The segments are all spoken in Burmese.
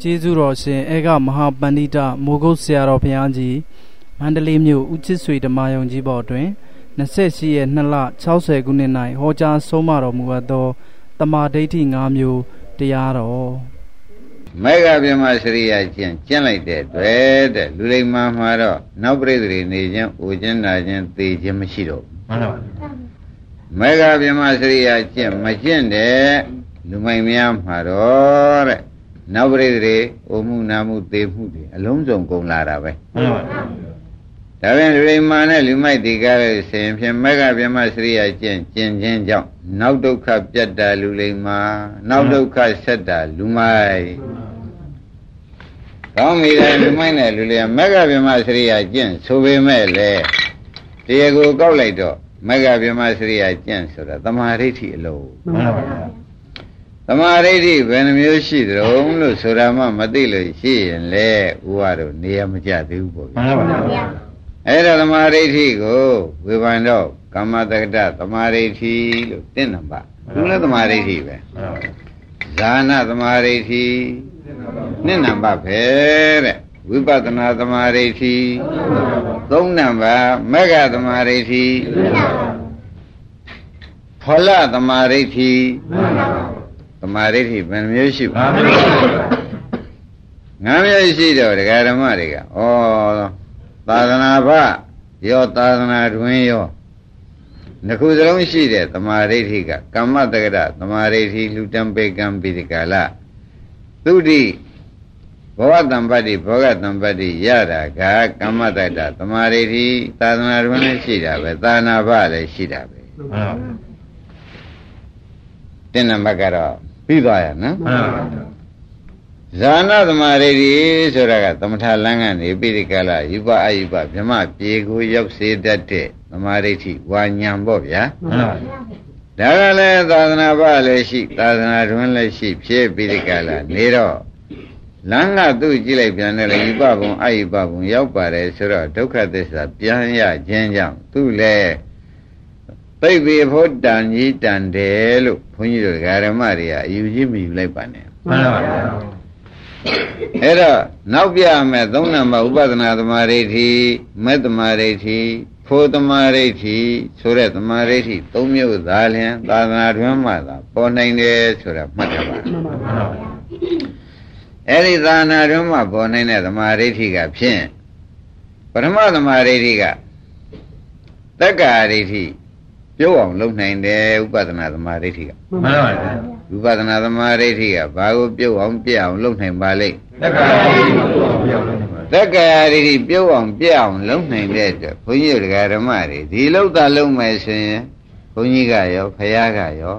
ကျေးဇူးတော်ရှင်အေကမဟာပန္တိတမိုးကုတ်ဆရာတော်ဘုရားကြီးမန္တလေးမြို့ဦးချစ်ဆွေဓမ္မယုံကြီးဘော်တွင်28ရက်2လ60ခုနှစ်၌ဟောကြားဆုံးမတော်မူအပ်သောတမာဒိဋ္ဌိ5မျိုးတရားတော်မေဃပြမစရိယကျင့်ကျင့်လိုက်တဲ့တွေ့တဲ့လူလိမ္မာမှာတော့နောက်ပြိတ္တိနေခြင်း၊အိုခြင်း၊နာခြင်း၊သေခြင်းမရှိတော့မှန်ပါပါမေဃပြမစရိယကျင့်မကျင့်တဲ့လူမိုင်များမှာတော့တဲ့ နောက်ပြိတ္တိအိုမှုနာမှုသေမှုတွေအလုံးစုံကုန်လာတာပဲမှန်ပါပါဒါပြန်လူလိမ္မာနဲ့လူမိုက်ဒီကားလို့ဆိုရင်ဖြင့်မေဃပြမစရိယကျင့်ကျင့်ခြင်းကြောင့်နောက်ဒုက္ခပြတ်တာလူလိမ္မာနောက်ဒုက္ခဆက်တာလူမိုက်ကောင်းပြီလေလူမိုက်နဲ့လူလေးမဂ္ဂဗြဟ္မစရိယာကျင့်ဆိုပေမဲ့လေတရားကိုကောက်လိုက်တော့မဂ္ဂဗြဟ္မစရိယာကျင့်ဆိုတာတမာရိဋ္ဌိအလုံးမှန်ပါပါ တမာရိဋ္ဌိဘယ်နှမျိုးရှိသလဲလို့ဆိုတာမှမသိလို့ရှိရင်လေဥပါတို့နေရာမကျသေးဘူးပေါ့မှန်ပါပါအဲ့ဒါသမာရိဋ္ဌိကိုဝေဖန်တော့ကမ္မတက္ကတသမာရိဋ္ဌိလို့တင့်နံပါသူလည်းသမာရိဋ္ဌိပဲဇာနာသမာရိဋ္ဌိနှစ်နံပါတ်ပဲတဲ့ဝိပဿနာသမာဓိဋ္ဌိသုံးနံပါတ်မဂ္ဂသမာဓိဋ္ဌိဖောလသမာဓိဋ္ဌိသ မာဓိဋ္ဌိဘယ်နှမျိုးရှိပါ့ငါးမျိုးရှိတော့ဒကာဓမ္မတွေကဩသာသနာ့ဘရောသာသနာတွင်ရောနှခုစလုံးရှိတဲ့သမာဓိဋ္ဌိကကမ္မတက္ကရသမာဓိဋ္ဌိလူတံပေကံပိဒကာလသုတိဘောဂတံပတ္တိဘောဂတံပတ္တိရတာကကမ္မတတ္တသမာဓိတိသာသနာ့တွင်လည်းရှိတာပဲသာနာဘလည်းရှိတာပဲမှန်ပါဘူးတင်းနံပါတ်ကတော့ ပြီးသွားရနော်မှန်ပါဘူးဇာနာသမာဓိတိဆိုတာကသမထလန်းကနေပိရိကလယူပအယူပဗြမပြေကိုရောက်စေတတ်တဲ့သမာဓိတိဝါညာပေါ့ဗျာမှန်ပါဘူးဒါကလည်းသာသနာ့ဘလည်းရှိသာသနာတွင်လည်းရှိဖြစ်ပိရိကလနေတော့လမ်းကသူ့ကြည့်လိုက်ပြန်တယ်လေဤပဘုံအဤပဘုံရောက်ပါတယ်ဆိုတော့ဒုက္ခသစ္စာပြန်ရခြင်းကြောင့်သူ့လည်း သိပြီဖို့တန်ကြီးတန်တယ်လို့ဘုန်းကြီးတို့ဓမ္မတွေကအယူကြီးမယူလိုက်ပါနဲ့မှန်ပါပါအဲ့တော့နောက်ပြမယ်သုံးနံပါတ်ဥပဒနာသမာဓိဋ္ဌိမေတ္တမာဓိဋ္ဌိဖို့သမာဓိဋ္ဌိဆိုတဲ့သမာဓိဋ္ဌိသုံးမျိုးသာလျှင်သာသနာတွင်မှသာပေါ်နိုင်တယ်ဆိုတာမှတ်တယ်ပါမှန်ပါပါအဲ့ဒီသာနာတွင်းမှာပေါ်နိုင်တဲ့သမာဓိဋ္ဌိကဖြင့်ပရမသမာဓိဋ္ဌိကတက္ကာဒိဋ္ဌိ ပြုတ်အောင်လုပ်နိုင်တယ်ဥပဒနာသမာဓိဋ္ဌိကမှန်ပါပါဥပဒနာသမာဓိဋ္ဌိကဘာကိုပြုတ်အောင်ပြအောင်လုပ်နိုင်ပါလိမ့်တက္ကာဒိဋ္ဌိပြုတ်အောင်တက္ကာဒိဋ္ဌိပြုတ်အောင်ပြအောင်လုပ်နိုင်တဲ့အတွက်ဘုန်းကြီးတို့ဓမ္မတွေဒီလောက်သာလုပ်မယ်ဆိုရင်ဘုန်းကြီးကရောဖရာကရော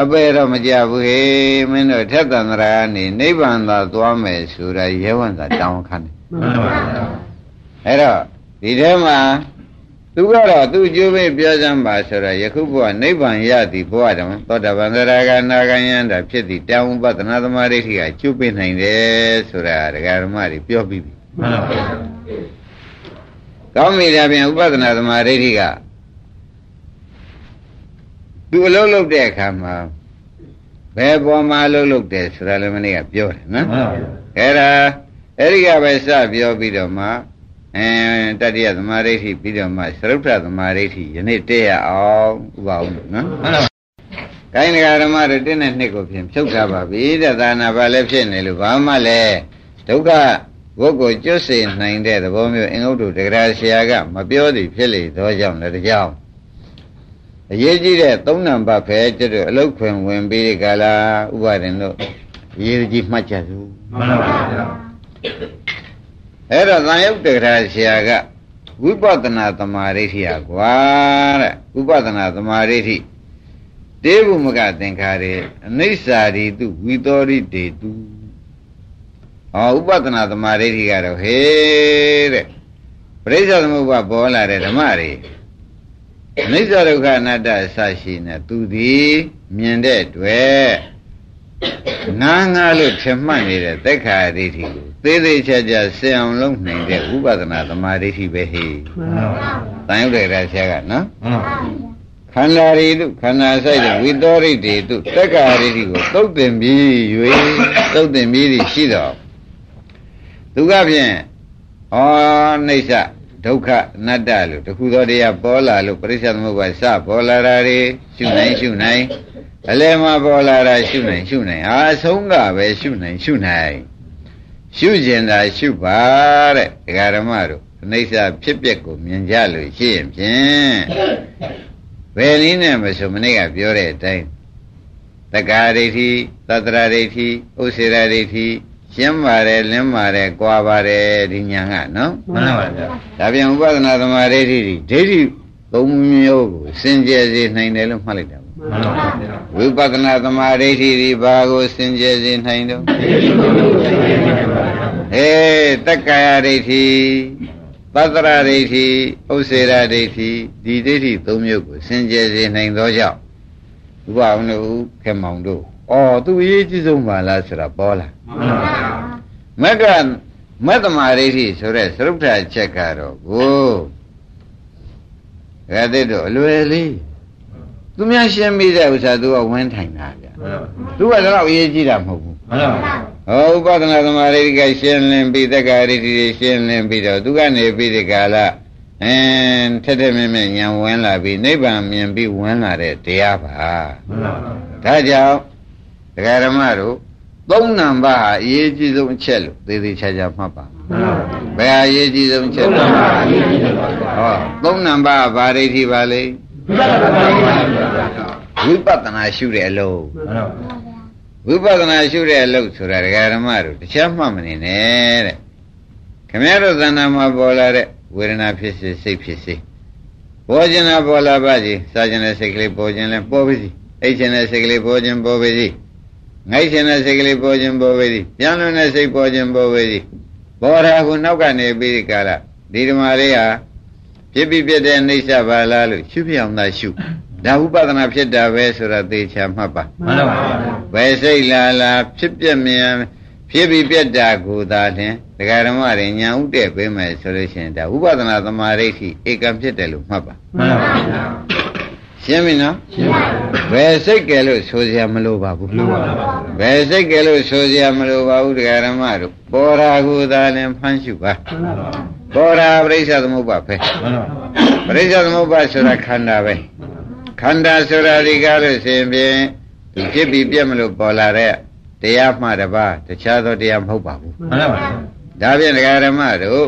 အပေတော့မကြဘူးဟေးမင်းတို့ထက်တန္တရာကနေနိဗ္ဗာန်သာသွားမယ်ဆိုတာရဲဝံသာတောင်းခံတယ်မှန်ပါပါအဲ့တော့ဒီထဲမှာ သူကတော့သူကျိုးပဲပြောစမ်းပါဆိုတော့ယခုဘုရားနိဗ္ဗာန်ရသည်ဘုရားတော်သောတာပန်သရဂနာဂယန္တာဖြစ်သည်တောင်းပဒနာသမာဓိဋ္ဌိကကျုပ်ပြနိုင်တယ်ဆိုတာဒကာဓမ္မတွေပြောပြီးပြီမှန်ပါပါကောင်းပြီဒါပြန်ဥပဒနာသမာဓိဋ္ဌိကသူအလုပ်လုပ်တဲ့အခါမှာဘယ်ပေါ်မှာအလုပ်လုပ်တယ်ဆိုတာလည်းမနေ့ကပြောတယ်နော်အဲ့ဒါအဲ့ဒီကပဲစပြောပြီးတော့မှ အဲတတိယသမာဓိဋ္ဌိပြီးတော့မှသရုပ်ထသမာဓိဋ္ဌိယနေ့တည့်ရအောင်ဥပအောင်နော်ဟုတ်ပါကိုင်းဒကာဓမ္မတို့တင်းတဲ့နှစ်ကိုဖြင့်ဖြုတ်ထားပါပြီတဲ့သာနာပါလည်းဖြစ်နေလို့ဘာမှလည်းဒုက္ခဘုတ်ကိုကျွတ်စေနိုင်တဲ့သဘောမျိုးအင်္ဂုတ္တတဂရဆရာကမပြောသည်ဖြစ်လေသောကြောင့်လည်းတကြောင်အရေးကြီးတဲ့သုံးနံပါတ်ပဲကျွတ်တို့အလုတ်ခွင်ဝင်ပြီးကြလားဥပါရင်တို့အရေးကြီးမှတ်ချက်စုမှန်ပါဗျာ အဲ့တော့သံယုတ်တက္ကရာဆရာကဝိပဿနာသမာဓိဋ္ဌိဟာကွာတဲ့ဥပဒနာသမာဓိဋ္ဌိတေဘုမကသင်္ခါရေအနိစ္စရီတုဝိသောရိတေတုဟောဥပဒနာသမာဓိဋ္ဌိကတော့ဟေးတဲ့ပရိစ္ဆေသမုပ္ပါပေါ်လာတဲ့ဓမ္မတွေအနိစ္စဒုက္ခအနတ္တအစရှိနေသူသည်မြင်တဲ့တွေ့ငါးငါးလို့ထင်မှတ်နေတဲ့သက်ခါဒိဋ္ဌိကို သေးသေးချာချာဆင်အောင်လုပ်နိုင်တဲ့ဥပဒနာသမာဓိဋ္ဌိပဲဟိမှန်ပါဘူး။တန်ရုပ်တဲ့ဆရာကနော်မှန်ပါဘူး။ခခန္ဓာရီတုခန္ဓာဆိုင်တဲ့ဝိသောရိတေတုတက္ကာရိတိကိုသုတ်တင်ပြီး၍သုတ်တင်ပြီးရှိတော့သူကဖြင့်ဩနှိစ္စဒုက္ခအနတ္တလို့တခုသောတရားပေါ်လာလို့ပရိစ္ဆေသမုပ္ပါစပေါ်လာတာတွေရှုနိုင်ရှုနိုင်အလယ်မှာပေါ်လာတာရှုနိုင်ရှုနိုင်အာဆုံးကပဲရှုနိုင်ရှုနိုင် ရှုကျင်တာရှုပါတဲ့ဒကာဓမ္မတို့အနိစ္စဖြစ်ပျက်ကိုမြင်ကြလို့ရှိရင်ဖြင့်ဘယ်နည်းနဲ့မဆိုမနေ့ကပြောတဲ့အတိုင်းတက္ကာဒိဋ္ဌိသတ္တရာဒိဋ္ဌိဥစ္စေရာဒိဋ္ဌိရှင်းပါတယ်လင်းပါတယ်ကြွာပါတယ်ဒီညာကနော်မှန်ပါဗျာဒါပြန်ဥပဒနာသမာဓိဋ္ဌိဒိဋ္ဌိသုံးမျိုးကိုစင်ကြယ်စေနိုင်တယ်လို့မှတ်လိုက်တာပေါ့မှန်ပါဗျာဝိပဿနာသမာဓိဋ္ဌိဒီဘာကိုစင်ကြယ်စေနိုင်တော့ အေးတက္ကာယဒိဋ္ဌိသတ္တရဒိဋ္ဌိဥစ္စေရဒိဋ္ဌိဒီဒိဋ္ဌိသုံးမျိုးကိုစင်ကြယ်စေနိုင်သောကြောင့်ဥပအောင်တို့ခေမောင်တို့အော်သူအရေးကြီးဆုံးပါလားဆိုတာပေါ်လာမှန်ပါဗျာမက္ကမတ္တမာဒိဋ္ဌိဆိုတဲ့သရုပ်ထာချက်ကတော့ကိုရတဲ့တော့အလွယ်လေးသူများရှင်းပြီးတဲ့ဥစ္စာသူကဝန်းထိုင်တာဗျမှန်ပါသူကတော့အရေးကြီးတာမဟုတ်ဘူး မှန်ပါဟောဥပဒနာသမာဓိကရှင်းလင်းပြီးတက္ကရာဒိဋ္ဌိရှင်းလင်းပြီးတော့သူကနေပြီးဒီကာလအင်းထက်ထက်မြင့်မြင့်ဉာဏ်ဝင်လာပြီးနိဗ္ဗာန်မြင်ပြီးဝင်လာတဲ့တရားပါမှန်ပါဒါကြောင့်ဒကာရမတို့သုံးနံပါတ်ဟာအရေးကြီးဆုံးအချက်လို့သေသေးချာချာမှတ်ပါမှန်ပါဘယ်ဟာအရေးကြီးဆုံးအချက်လဲဟောသုံးနံပါတ်ကဘာဒိဋ္ဌိပါလဲဝိပဿနာရှုတဲ့အလုံးမှန်ပါ ဝိပဿနာရှုတဲ့အလုပ်ဆိုတာဒကာရမတို့တခြားမှတ်မနေနဲ့တဲ့ခမည်းတော်သဏ္ဍာန်မှာပေါ်လာတဲ့ဝေဒနာဖြစ်စေစိတ်ဖြစ်စေပေါ်ခြင်းလားပေါ်လာပါစေစားခြင်းနဲ့စိတ်ကလေးပေါ်ခြင်းလည်းပေါ်ပါစေအိတ်ခြင်းနဲ့စိတ်ကလေးပေါ်ခြင်းပေါ်ပါစေငိုက်ခြင်းနဲ့စိတ်ကလေးပေါ်ခြင်းပေါ်ပါစေပြန်လွန်တဲ့စိတ်ပေါ်ခြင်းပေါ်ပါစေပေါ်တာကနောက်ကနေပြီးဒီကလာဒီဓမ္မလေးဟာဖြစ်ပြီးပြတဲ့အိဋ္ဌပါလားလို့ရှုပြအောင်သာရှု ဒါဥပဒနာဖြစ်တာပဲဆိုတာသေချာမှတ်ပါမှန်ပါဘယ်စိတ်လာလာဖြစ်ပြက်မြန်ဖြစ်ပြီးပြက်တာကိုသာလျှင်ဒကာဓမ္မတွေညာဥတဲ့ပေးမယ်ဆိုလို့ရှိရင်ဒါဥပဒနာသမာဓိဋ္ဌိဧကံဖြစ်တယ်လို့မှတ်ပါမှန်ပါရှင်းပြီနော်ရှင်းပါဘယ်စိတ်ကဲလို့ဆိုစရာမလိုပါဘူးလို့ပါဘယ်စိတ်ကဲလို့ဆိုစရာမလိုပါဘူးဒကာဓမ္မတို့ပေါ်ရာကိုသာလျှင်ဖမ်းရှုပါမှန်ပါပေါ်ရာပရိစ္ဆသမုပ္ပါပဲမှန်ပါပရိစ္ဆသမုပ္ပါဆိုတာခန္ဓာပဲ ခန္ဓာဆိုတာဒီကားလို့ဆိုရင်ဖြင့်ဒီဖြစ်ပြီးပြက်မလို့ပေါ်လာတဲ့တရားမှတပါးတခြားသောတရားမဟုတ်ပါဘူးမှန်ပါဒါဖြင့်ဒကာဓမ္မတို့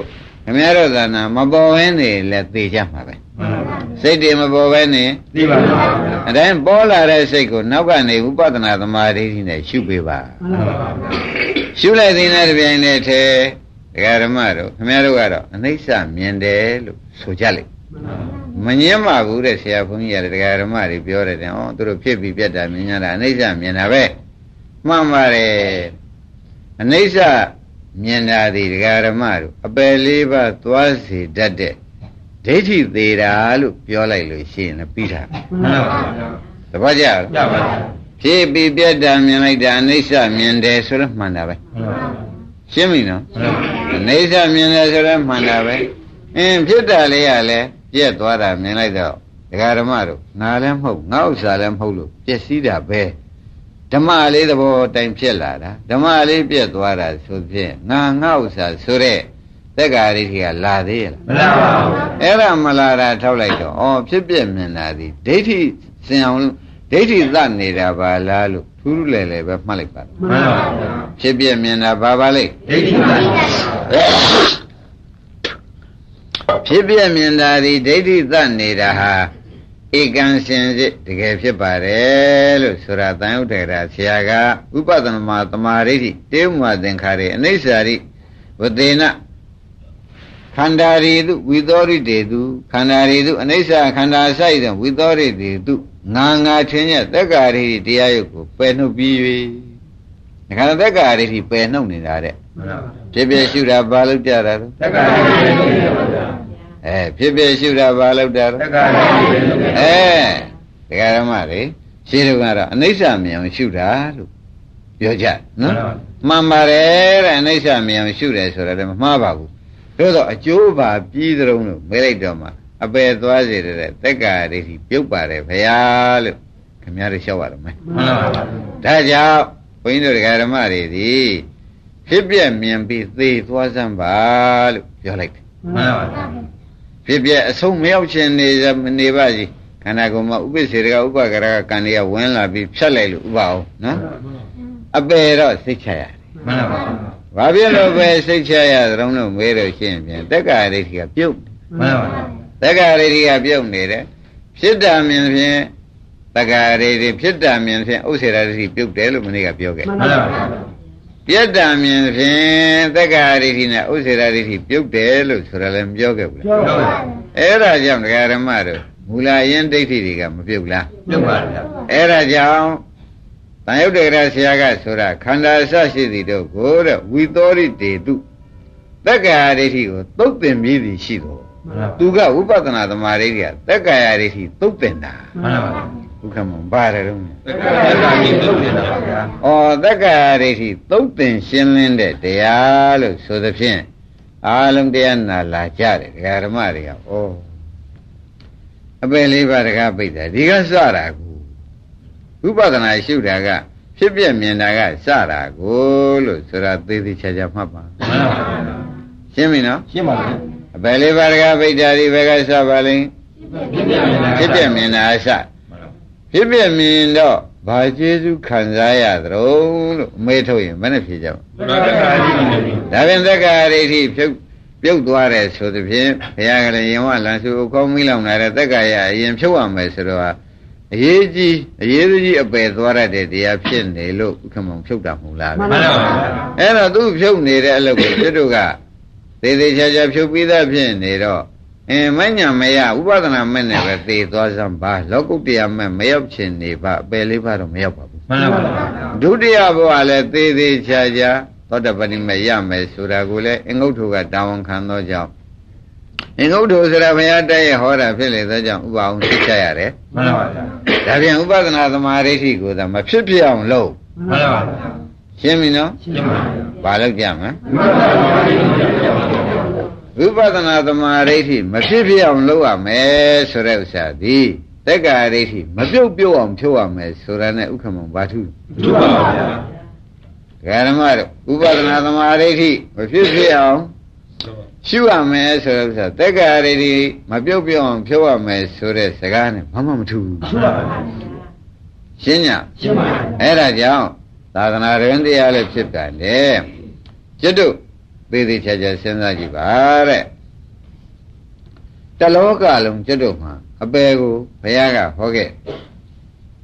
ခမည်းတော်သာနာမပေါ်ဘဲနေလဲသိကြမှာပဲမှန်ပါစိတ်တွေမပေါ်ဘဲနေသိပါပါအတိုင်းပေါ်လာတဲ့စိတ်ကိုနောက်ကနေဥပဒနာသမာဓိနဲ့ရှုပေးပါမှန်ပါရှုလိုက်တဲ့တပြိုင်တည်းထဲဒကာဓမ္မတို့ခမည်းတော်ကတော့အနိစ္စမြင်တယ်လို့ဆိုကြလိမ့်မ ငင်းပါဘူးတဲ့ဆရာဘုန်းကြီးရတယ်ဒကာဓမ္မတွေပြောတယ်တဲ့ဩသူတို့ဖြစ်ပြီးပြတ်တာမြင်ရတာအနိစ္စမြင်တာပဲမှန်ပါတယ်အနိစ္စမြင်တာဒီဒကာဓမ္မတို့အပယ်လေးပါးသွားစေတတ်တဲ့ဒိဋ္ဌိသေးတာလို့ပြောလိုက်လို့ရှိရင်လည်းပြီးတာပဲမှန်ပါတပတ်ကြရပါဖြစ်ပြီးပြတ်တာမြင်လိုက်တာအနိစ္စမြင်တယ်ဆိုတော့မှန်တာပဲမှန်ပါရှင်းပြီနော်အနိစ္စမြင်တယ်ဆိုတော့မှန်တာပဲအင်းဖြစ်တာလေးကလည်း ပြက်သွားတာမြင်လိုက်တော့ဒကာဓမ္မတို့ငါလည်းမဟုတ်ငါဥစ္စာလည်းမဟုတ်လို့ပြက်စီးတာပဲဓမ္မလေးသဘောတိုင်ဖြစ်လာတာဓမ္မလေးပြက်သွားတာဆိုဖြင့်ငါငါဥစ္စာဆိုတဲ့သက်္ကာရိတိကလာသေးရဲ့လားမလားပါဘူးအဲ့ဒါမလာတာထောက်လိုက်တော့ဩဖြစ်ပြက်မြင်တာဒီဒိဋ္ဌိစင်အောင်ဒိဋ္ဌိသနေတာပါလားလို့ထူးထူးလဲလဲပဲမှတ်လိုက်ပါမှန်ပါဖြစ်ပြက်မြင်တာဘာပါလိမ့်ဒိဋ္ဌိပါ ဖြစ်ပြက်မြင်တာဒီဒိဋ္ဌိသနေတာဟာဧကံရှင်စစ်တကယ်ဖြစ်ပါတယ်လို့ဆိုတာတန်ဥဒေရာဆရာကဥပဒနာမသမာဓိဋ္ဌိတေဝမသင်္ခါရေအနိစ္စရိဝသေနခန္ဓာရီတုဝိသောရိတေတုခန္ဓာရီတုအနိစ္စခန္ဓာဆိုင်တဲ့ဝိသောရိတေတုငါငါချင်းရဲ့သက်္ကာရိတရားယုတ်ကိုပယ်နှုတ်ပြီး၍ဒါခန္ဓာသက်္ကာရိပယ်နှုတ်နေတာတဲ့မှန်ပါဖြစ်ဖြစ်ရှုတာဘာလို့ကြတာလဲတက္ကရာတိလို့ရပါဗျာ အဲဖြစ်ဖြစ်ရှုတာဘာလို့တာတလဲက္ကရာတိလို့ရအဲတရားဓမ္မတွေရှင်းတော့ကတော့အနိစ္စမြင်အောင်ရှုတာလို့ပြောကြနော်မှန်ပါတယ်တဲ့အနိစ္စမြင်အောင်ရှုတယ်ဆိုတာလည်းမမှားပါဘူးဒါတော့အကျိုးပါပြီးသလုံးလို့မဲလိုက်တော့မှအပယ်သွားစေတဲ့တက္ကာဒိဋ္ဌိပြုတ်ပါတယ်ဘုရားလို့ခင်ဗျားတို့လျှောက်ရတော့မယ်မှန်ပါဗျာဒါကြောင့်ဘုန်းကြီးတို့ဓမ္မတွေဒီဖြစ်ပြက်မြင်ပြီးသေသွားစမ်းပါလို့ပြောလိုက်တယ်မှန်ပါဗျာ ဖြစ်ပြက်အဆုံးမရောက်ခြင်းနေနေပါစီခန္ဓာကိုယ်မှာဥပ္ပစေတကဥပ္ပကရကကံတွေကဝင်လာပြီးဖြတ်လိုက်လို့ဥပအောင်နော်အပယ်တော့စိတ်ချရတယ်မှန်ပါဗျာဘာဖြစ်လို့ပဲစိတ်ချရသလုံးလို့မေးလို့ရှိရင်ဖြင့်တက္ကာရိဋ္ဌိကပြုတ်မှန်ပါဗျာတက္ကာရိဋ္ဌိကပြုတ်နေတယ်ဖြစ်တာမြင်ဖြင့်တက္ကာရိဋ္ဌိဖြစ်တာမြင်ဖြင့်ဥစ္စေရာရိဋ္ဌိပြုတ်တယ်လို့မနေ့ကပြောခဲ့မှန်ပါဗျာ ပြတ်တာမြင်ဖြင့်တက္ကာရိဋ္ဌိနဲ့ဥစ္စေရာရိဋ္ဌိပြုတ်တယ်လို့ဆိုတာလည်းမပြောခဲ့ဘူးလားပြောပါဗျာအဲ့ဒါကြောင့်ဒကာရမတို့မူလာရင်ဒိဋ္ဌိတွေကမပြုတ်လားပြုတ်ပါဗျာအဲ့ဒါကြောင့်တန်ယုတ်တေကရဆရာကဆိုတာခန္ဓာအစရှိသည်တို့ကိုတဲ့ဝိသောရိတေတုတက္ကာရိဋ္ဌိကိုသုတ်သင်ပြီးသည်ရှိတော်မှန်ပါသူကဝိပဿနာသမာဓိကတက္ကာယရိဋ္ဌိသုတ်သင်တာမှန်ပါ ဗျာဘုခမပါတယ်တော့တက္ကရာကြီးပြုတ်နေတာပါဗျာဩတက္ကာယရိဋ္ဌိသုတ်သင်ရှင်းလင်းတဲ့တရားလို့ဆိုသဖြင့်အာလုံးတရားနာလာကြတယ်ဒကာဓမ္မတွေကဩအပယ်လေးပါးတကားပိတ်တာဒီကစတာကိုဝိပဿနာရှုတာကဖြစ်ပြမြင်တာကစတာကိုလို့ဆိုတာသေးသေးချာချာမှတ်ပါမှန်ပါဗျာရှင်းပြီနော်ရှင်းပါဗျာအပယ်လေးပါးတကားပိတ်တာဒီဘက်ကစပါလိမ့်ဖြစ်ပြမြင်တာဖြစ်ပြမြင်တာအစ ဖြစ်ပြမြင်တော့ဘာကျေစုခံစားရသလဲလို့အမေးထုတ်ရင်ဘယ်နဲ့ဖြေကြမလဲတက္ကရာကြီးပြုတ်နေပြီဒါဖြင့်သက္ကာရိဋ္ဌိဖြုတ်ပြုတ်သွားတယ်ဆိုသဖြင့်ဘုရားကလည်းရင်ဝလန်စုအကောင်းမိလောင်လာတဲ့သက္ကာရအရင်ဖြုတ်ရမယ်ဆိုတော့အရေးကြီးအရေးကြီးအပယ်သွားရတဲ့တရားဖြစ်နေလို့ဥက္ကမောင်ဖြုတ်တာမဟုတ်လားမှန်ပါဗျာအဲ့တော့သူဖြုတ်နေတဲ့အလုပ်ကိုကျွတ်တို့ကသေသေးချာချာဖြုတ်ပြီးသားဖြစ်နေတော့ အင်းမညာမရဥပဒနာမဲ့နဲ့ပဲသေသွားစမ်းပါလောကုတ္တရာမဲ့မရောက်ချင်နေပါအပယ်လေးပါတော့မရောက်ပါဘူးမှန်ပါဗျာဒုတိယဘဝလည်းသေးသေးချာချာသောတပတိမရမယ်ဆိုတာကိုလည်းအင်္ဂုတ္ထုကတာဝန်ခံသောကြောင့်အင်္ဂုတ္ထုဆိုတာဘုရားတည်းရဲ့ဟောတာဖြစ်လေသောကြောင့်ဥပအောင်သိချရတယ်မှန်ပါဗျာ။ဒါပြန်ဥပဒနာသမာဓိဋ္ဌိကိုသာမဖြစ်ဖြစ်အောင်လုပ်မှန်ပါဗျာရှင်းပြီနော်ရှင်းပါဗျာ။ဘာလုပ်ကြမလဲ ဝိပဿနာပါဠိကိုပြောပါဗျာ။ဥပဒနာသမာဓိဋ္ဌိမဖြစ်ဖြစ်အောင်လုပ်ရမယ်ဆိုတဲ့ဥစ္စာဒီတက္ကာဒိဋ္ဌိမပြုတ်ပြုတ်အောင်ဖြုတ်ရမယ်ဆိုတာနဲ့ဥက္ကမဘာထုတို့ပါဗျာဒကာဓမ္မတို့ဥပဒနာသမာဓိဋ္ဌိမဖြစ်ဖြစ်အောင်ရှုရမယ်ဆိုတဲ့ဥစ္စာတက္ကာဒိဋ္ဌိမပြုတ်ပြုတ်အောင်ဖြုတ်ရမယ်ဆိုတဲ့စကားနဲ့ဘာမှမထူဘူးရှင်းပါဗျာရှင်းညရှင်းပါဗျာအဲ့ဒါကြောင့်သာသနာ့ရင်တရားလည်းဖြစ်တယ်လေကျွတ်တို့ သေသေးချာချာစဉ်းစားကြည့်ပါတဲ့တလောကလုံးကျွတ်တို့မှာအပေကိုဘုရားကဟောခဲ့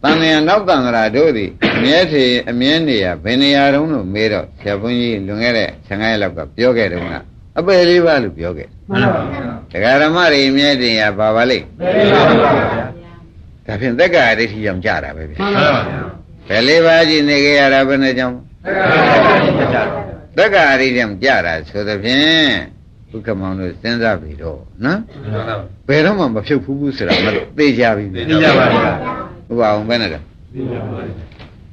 တန်မြာနောက်တန်ဃာတို့သည်အမြဲတည်းအမြဲနေရဘယ်နေရာတုန်းလို့မေးတော့ဆရာဘုန်းကြီးလွန်ခဲ့တဲ့ဆံငယ်လောက်ကပြောခဲ့တုန်းကအပေလေးပါလို့ပြောခဲ့မှန်ပါဗျာတရားဓမ္မတွေအမြဲတည်းရပါပါလိမ့်ဘယ်လိုပါဗျာဒါဖြင့်သက်္ကာဒိဋ္ဌိကြောင့်ကြတာပဲဗျမှန်ပါဗျာဘယ်လေးပါးကြည့်နေကြရတာဘယ်နဲ့ကြောင့်တက္ကရာကြီးပြတ်ကြတော့ တက္ကရာရိကြောင့်ကြတာဆိုသဖြင့်ဘုက္ကမောင်တို့စဉ်းစားပြီးတော့နော်မှန်ပါဗျာဘယ်တော့မှမဖြုတ်ဘူးဘူးဆိုတာမလို့သိကြပြီသိကြပါဗျာဥပအောင်ပဲနဲ့တော့သိကြပါဗျာ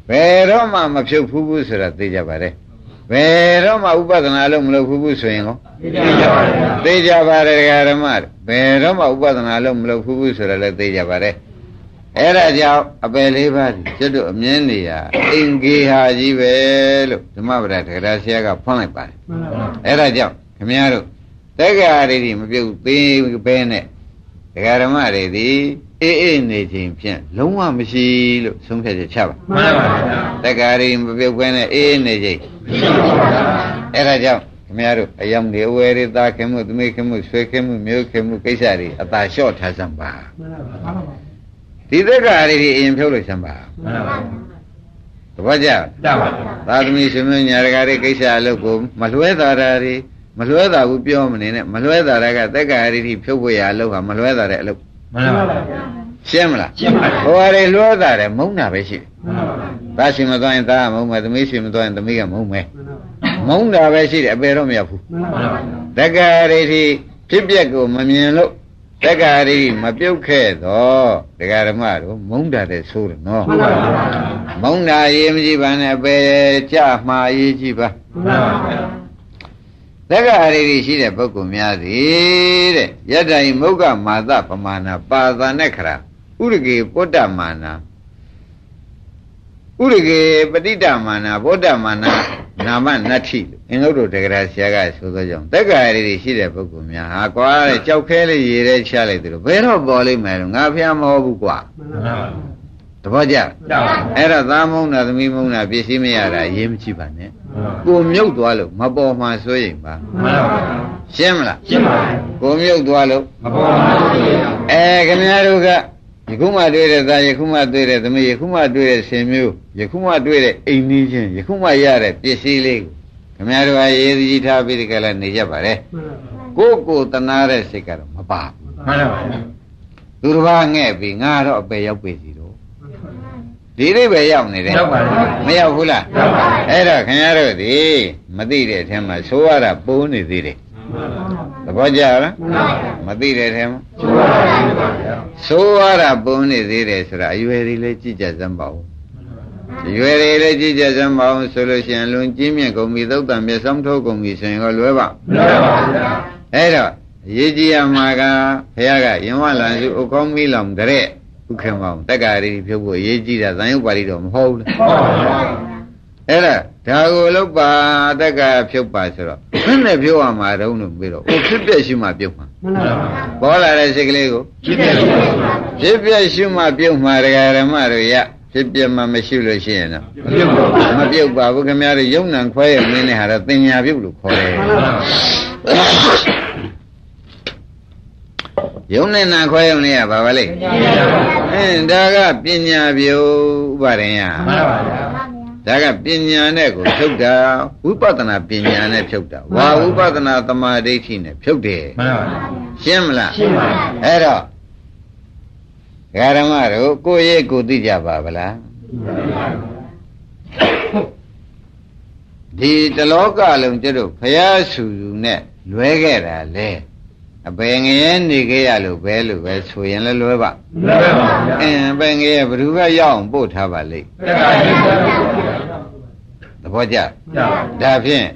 ဘယ်တော့မှမဖြုတ်ဘူးဘူးဆိုတာသိကြပါတယ်ဘယ်တော့မှဥပဒနာလို့မလုပ်ဘူးဘူးဆိုရင်ကောသိကြပါဗျာသိကြပါတယ်ဒကာဓမ္မတို့ဘယ်တော့မှဥပဒနာလို့မလုပ်ဘူးဘူးဆိုတာလည်းသိကြပါတယ် အဲ့ဒါကြောင့်အပယ်လေးပါးဒီကျွတ်တို့အမြင်နေရအင်္ဂေဟာကြီးပဲလို့ဓမ္မပဒတက္ကရာဆရာကဖွင့်လိုက်ပါတယ်မှန်ပါဗျာအဲ့ဒါကြောင့်ခမည်းတော်တက္ကရာတွေဒီမပြုတ်သေးဘဲနဲ့ဒကာဓမ္မတွေဒီအေးအေးနေခြင်းဖြင့်လုံးဝမရှိလို့ဆုံးဖြတ်ချက်ချပါမှန်ပါဗျာတက္ကရာတွေမပြုတ်ဘဲနဲ့အေးအေးနေခြင်းမရှိပါဗျာအဲ့ဒါကြောင့်ခမည်းတော်အယံနေအဝယ်တွေသားခင်မှုသမီးခင်မှုဆွေခင်မှုမျိုးခင်မှုကိစ္စတွေအသာလျှော့ထားစမ်းပါ ဒီတက္ကရာတွေဒီအရင်ဖြုတ်လို့စမ်းပါမှန်ပါဗျာတပတ်ကြတပါဗျာသာသမီရှင်မညာရကတွေကိစ္စအလုပ်ကိုမလွဲတာတာတွေမလွဲတာဘူးပြောမနေနဲ့မလွဲတာကတက္ကရာရိတိဖြုတ်ဖို့ရအလုပ်ဟာမလွဲတာတဲ့အလုပ်မှန်ပါဗျာရှင်းမလားရှင်းပါဗျာဟိုဟာတွေလွဲတာတယ်မုန်းတာပဲရှိတယ်မှန်ပါဗျာသားရှင်မသွားရင်သားကမုန်းမယ်သမီးရှင်မသွားရင်သမီးကမုန်းမယ်မုန်းတာပဲရှိတယ်အပေတော့မရောက်ဘူးမှန်ပါဗျာတက္ကရာရိတိဖြစ်ပျက်ကိုမမြင်လို့ တက္ကရာရိတိမပြုတ်ခဲ့တော့ဒကာဓမ္မတို့မုန်းတာတဲ့ဆိုးတယ်နော်မှန်ပါဗျာမုန်းတာရေးမကြည့်ပါနဲ့အပေကြမှာရေးကြည့်ပါမှန်ပါဗျာသသက္ကာရီရှိတဲ့ပုဂ္ဂိုလ်များသည်တဲ့ယတ္တိုင်မုဂ္ဂမာသပမာဏပါသနဲ့ခရာဥရကေပုတ္တမာဏ ဥရကေပဋိတ္တမာဏဗုဒ္ဓမာဏနာမနတ္ထိလို့အင်္ဂုတ္တတဂရဆရာကဆိုသောကြောင့်သက္ကာရီရှိတဲ့ပုဂ္ဂိုလ်များဟာကွာတဲ့ကြောက်ခဲလေးရေထဲချလိုက်တယ်လို့ဘယ်တော့ပေါ်လိမ့်မယ်လို့ငါဖျားမဟုတ်ဘူးကွာမှန်ပါပါတပည့်ကြကြောက်ပါအဲ့ဒါသားမုံနာသမီးမုံနာပစ္စည်းမရတာအရေးမကြီးပါနဲ့မှန်ပါကိုမြုပ်သွားလို့မပေါ်မှဆိုရင်ပါမှန်ပါပါရှင်းမလားရှင်းပါပြီကိုမြုပ်သွားလို့မပေါ်ပါဘူးအဲခင်ဗျားတို့က ယခုမှတွေ့တဲ့သားယခုမှတွေ့တဲ့သမီးယခုမှတွေ့တဲ့ဆင်မျိုးယခုမှတွေ့တဲ့အိမ်နီးချင်းယခုမှရတဲ့ပစ္စည်းလေးကိုခင်ဗျားတို့ကရေးကြီးထားပြီးဒီကလည်းနေကြပါလေကိုယ့်ကိုယ်တနာတဲ့စိတ်ကတော့မပါဘူးမှန်ပါပါသူတစ်ပါးငဲ့ပြီးငါတော့အပေရောက်ပြီစီတော့ဒီလေးပဲရောက်နေတယ်ရောက်ပါပြီမရောက်ဘူးလားရောက်ပါပြီအဲ့တော့ခင်ဗျားတို့ဒီမသိတဲ့အထက်မှာသိုးရတာပိုးနေသေးတယ်သ ဘောကျလားမသိတဲ့အထက်မှာကျိုးပါပါဗျာသိုးရတာပိုးနေသေးတယ်ဆိုတာအရွယ်တွေလည်းကြည့်ကြစမ်းပါဦးအရွယ်တွေလည်းကြည့်ကြစမ်းပါဦးဆိုလို့ရှိရင်လွန်ကြီးမြင့်ကုန်ပြီသုတ်တံမျက်စောင်းထုတ်ကုန်ပြီဆိုရင်ก็လွဲပါမလွယ်ပါဘူးဗျာအဲ့တော့အရေးကြီးရမှာကဘုရားကယင်ဝလန်စုဥကောင်းမီလောင်တဲ့ဥခင်မောင်တက္ကရီဖြုတ်ဖို့အရေးကြီးတာသံယုတ်ပါဠိတော်မဟုတ်ဘူးလားဟုတ်ပါဗျာအဲ့ဒါ ဒါကိုလောက်ပါတက္ကဖြုတ်ပါဆိုတော့ဘယ်နဲ့ဖြုတ်ရမှာတုံးလို့ပြီးတော့အိုဖြစ်ပြက်ရှိမှပြုတ်မှာမှန်ပါပါပေါ်လာတဲ့စိတ်ကလေးကိုကြည့်တယ်လို့ဖြစ်ပြက်ရှိမှပြုတ်မှာတရားဓမ္မတို့ရဖြစ်ပြက်မှမရှိလို့ရှိရင်တော့မပြုတ်ပါဘူးမပြုတ်ပါဘူးခင်ဗျားတို့ယုံနံခွဲရမင်းနဲ့ဟာတော့တင်ညာပြုတ်လို့ခေါ်တယ်ယုံနဲ့နံခွဲရုံလေးကဘာပါလိမ့်အင်းဒါကပညာပြုတ်ဥပါရင်ရမှန်ပါဗျာ ဒါကပညာနဲ့ကိုဖြုတ်တာဝိပဿနာပညာနဲ့ဖြုတ်တာဝါဝိပဿနာသမာဓိဋ္ဌိနဲ့ဖြုတ်တယ်မှန်ပါဗျာရှင်းမလားရှင်းပါပြီအဲ့တော့ဂရမတို့ကိုယ့်ရဲ့ကိုယ်သိကြပါဗလားဒီတလောကလုံးကျတို့ဖရာဆူဆူနဲ့လွဲခဲ့တာလေအပင်ငရဲနေခဲ့ရလို့ပဲလို့ပဲဆိုရင်လည်းလွဲပါမလွယ်ပါဘူးဗျာအင်းအပင်ငရဲဘယ်သူကရောက်အောင်ပို့ထားပါလိမ့်တက္ကရာကြီးပါဗျာသ ဘောကျကြောက်ဒါဖြင့်